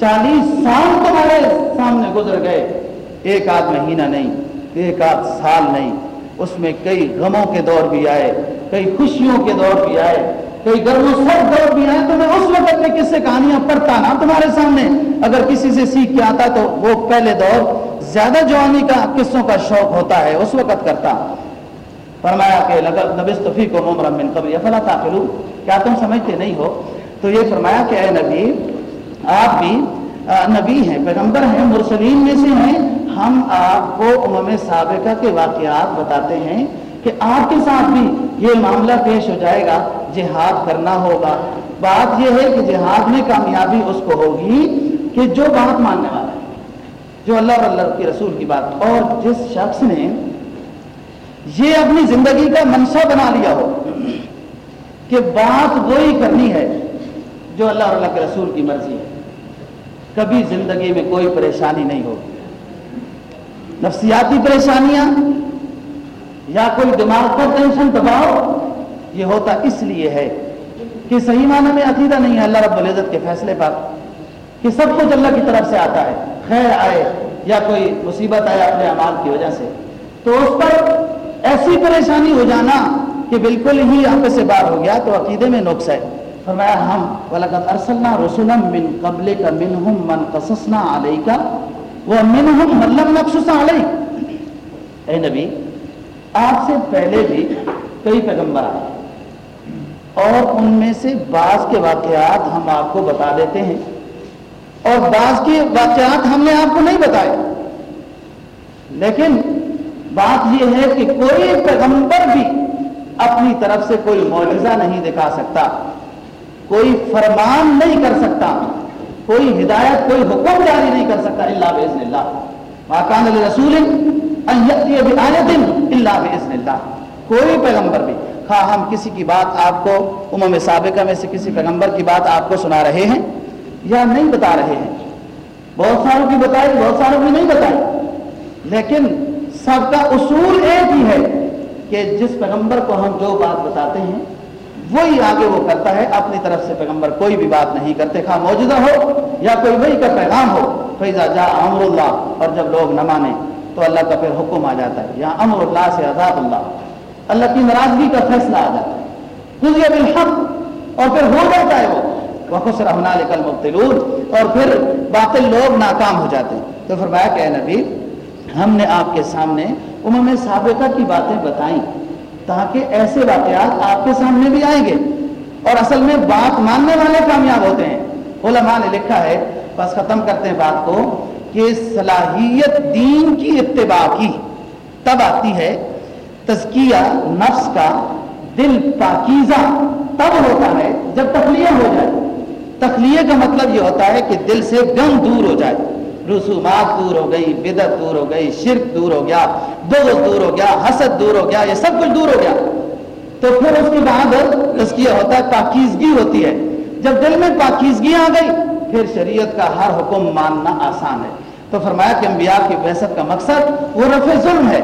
چالیس سال تمہارے سامنے گزر گئے۔ ایک آدھ مہینہ نہیں، ایک آدھ سال نہیں۔ اس میں کئی غموں کے دور بھی آئے، کئی خوشیوں کے دور بھی آئے، کئی گرم و سرد دور بھی آئے، تو میں اس وقت میں کس سے کہانیاں پڑھتا نا تمہارے سامنے؟ اگر کسی سے سیکھ کے آتا تو وہ پہلے دور زیادہ جوانی کا قصوں کا شوق ہوتا ہے، اس وقت کرتا۔ فرمایا کہ نبست فی کو عمر من قبل، افلا تاخلو کیا تم سمجھتے نہیں ہو؟ تو یہ فرمایا کہ اے نبی، آپ بھی نبی ہیں، پیغمبر ہیں، مرسلین میں سے ہیں۔ ہم آپ کو امم سابقہ کے واقعات بتاتے ہیں کہ آپ کے ساتھ بھی یہ معاملہ پیش ہو جائے گا، جہاد کرنا ہوگا۔ بات یہ ہے کہ جہاد میں کامیابی اس کو ہوگی کہ جو بات ماننے والا ہے، جو اللہ اور اللہ کے رسول کی بات، اور جس شخص نے یہ اپنی زندگی کا منشا بنا لیا ہو کہ بات وہی کرنی ہے جو اللہ اور اللہ کے رسول کی مرضی ہے۔ کبھی زندگی میں کوئی پریشانی نہیں ہوگی۔ نفسیاتی پریشانیاں یا کوئی دماغ پر ٹینشن دباؤ، یہ ہوتا اس لیے ہے کہ صحیح معنی میں عقیدہ نہیں ہے۔ اللہ رب العزت کے فیصلے پر کہ سب کچھ اللہ کی طرف سے آتا ہے۔ خیر آئے یا کوئی مصیبت آئے اپنے اعمال کی وجہ سے۔ تو اس پر ایسی پریشانی ہو جانا کہ بالکل ہی آپ سے بار ہو گیا تو عقیدے میں نقص ہے۔ فرمایا ہم وَلَقَدْ أَرْسَلْنَا رُسُلًا مِّن قَبْلِكَ مِنْهُمْ مَنْ قَصَصْنَا عَلَيْكَ وَمِنْهُمْ مَنْ لَمْ نَقْصُصَ عَلَيْكَ. اے نبی، آپ سے پہلے بھی کئی پیغمبر آئے اور ان میں سے بعض کے واقعات ہم آپ کو بتا دیتے ہیں اور بعض کے واقعات ہم نے آپ کو نہیں بتائے۔ لیکن بات یہ ہے کہ کوئی پیغمبر بھی اپنی طرف سے کوئی معجزہ نہیں دکھا سکتا۔ کوئی فرمان نہیں کر سکتا، کوئی ہدایت، کوئی حکم جاری نہیں کر سکتا اللہ۔ بزن اللہ واقعان رسول اللہ بزن اللہ۔ کوئی پیغمبر بھی ہاں ہم کسی کی بات آپ کو، امم سابقہ میں سے کسی پیغمبر کی بات آپ کو سنا رہے ہیں یا نہیں بتا رہے ہیں۔ بہت ساروں کی بتائی، بہت ساروں کی نہیں بتائی۔ لیکن سب کا اصول ایک ہی ہے کہ جس پیغمبر کو ہم جو بات بتاتے ہیں وہی آگے وہ کرتا ہے، اپنی طرف سے پیغمبر کوئی بھی بات نہیں کرتے، خواہ موجودہ ہو یا کوئی وہی کا پیغام ہو فیضا جا امر اللہ اور جب لوگ نہ مانے تو اللہ کا پھر حکم آ جاتا ہے، یا امر اللہ سے عذاب اللہ۔ اللہ کی ناراضگی کا فیصلہ آ جاتا ہے۔ خود بالحق اور پھر ہو جاتا ہے وہ۔ وخص رحمن کل مبتلون اور پھر باطل لوگ ناکام ہو جاتے ہیں۔ تو فرمایا کہ اے نبی، ہم نے آپ کے سامنے امم سابقہ کی باتیں بتائیں۔ تاکہ ایسے واقعات آپ کے سامنے بھی آئیں گے۔ اور اصل میں بات ماننے والے کامیاب ہوتے ہیں۔ علماء نے لکھا ہے، بس ختم کرتے ہیں بات کو، کہ صلاحیت دین کی اتباع کی۔ تب آتی ہے تزکیہ نفس کا دل پاکیزہ۔ تب ہوتا ہے جب تخلیہ ہو جائے۔ تخلیہ کا مطلب یہ ہوتا ہے کہ دل سے گم دور ہو جائے۔ رسومات دور ہو گئی بدت دور ہو گئی، شرک دور ہو گیا، بغض دور ہو گیا، حسد دور ہو گیا، یہ سب کچھ دور ہو گیا۔ تو پھر اس کے بعد اس کی ہوتا ہے، پاکیزگی ہوتی ہے۔ جب دل میں پاکیزگی آ گئی، پھر شریعت کا ہر حکم ماننا آسان ہے۔ تو فرمایا کہ انبیاء کی بحثت کا مقصد وہ رفع ظلم ہے۔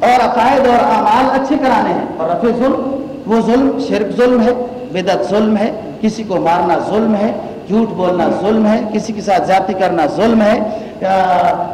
اور عقائد اور اعمال اچھے کرانے ہیں۔ اور رفع ظلم، وہ ظلم، شرک ظلم ہے بدت ظلم ہے، کسی کو مارنا ظلم ہے جھوٹ بولنا ظلم ہے، کسی کے ساتھ زیادتی کرنا ظلم ہے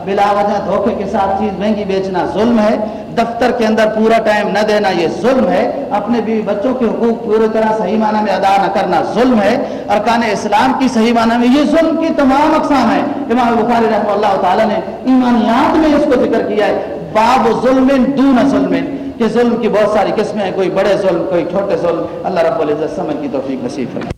بلا وجہ دھوکے کے ساتھ چیز مہنگی بیچنا ظلم ہے، دفتر کے اندر پورا ٹائم نہ دینا یہ ظلم ہے، اپنے بیوی بچوں کے حقوق پوری طرح صحیح معنی میں ادا نہ کرنا ظلم ہے، ارکان اسلام کی صحیح معنی میں یہ ظلم کی تمام اقسام ہیں۔ امام بخاری رحمہ اللہ تعالیٰ نے ایمانیات میں اس کو ذکر کیا ہے۔ باب ظلم دون ظلم کہ ظلم کی بہت ساری قسمیں ہیں، کوئی بڑے ظلم، کوئی چھوٹے ظلم۔ اللہ رب العزت سمجھ کی توفیق نصیب ہے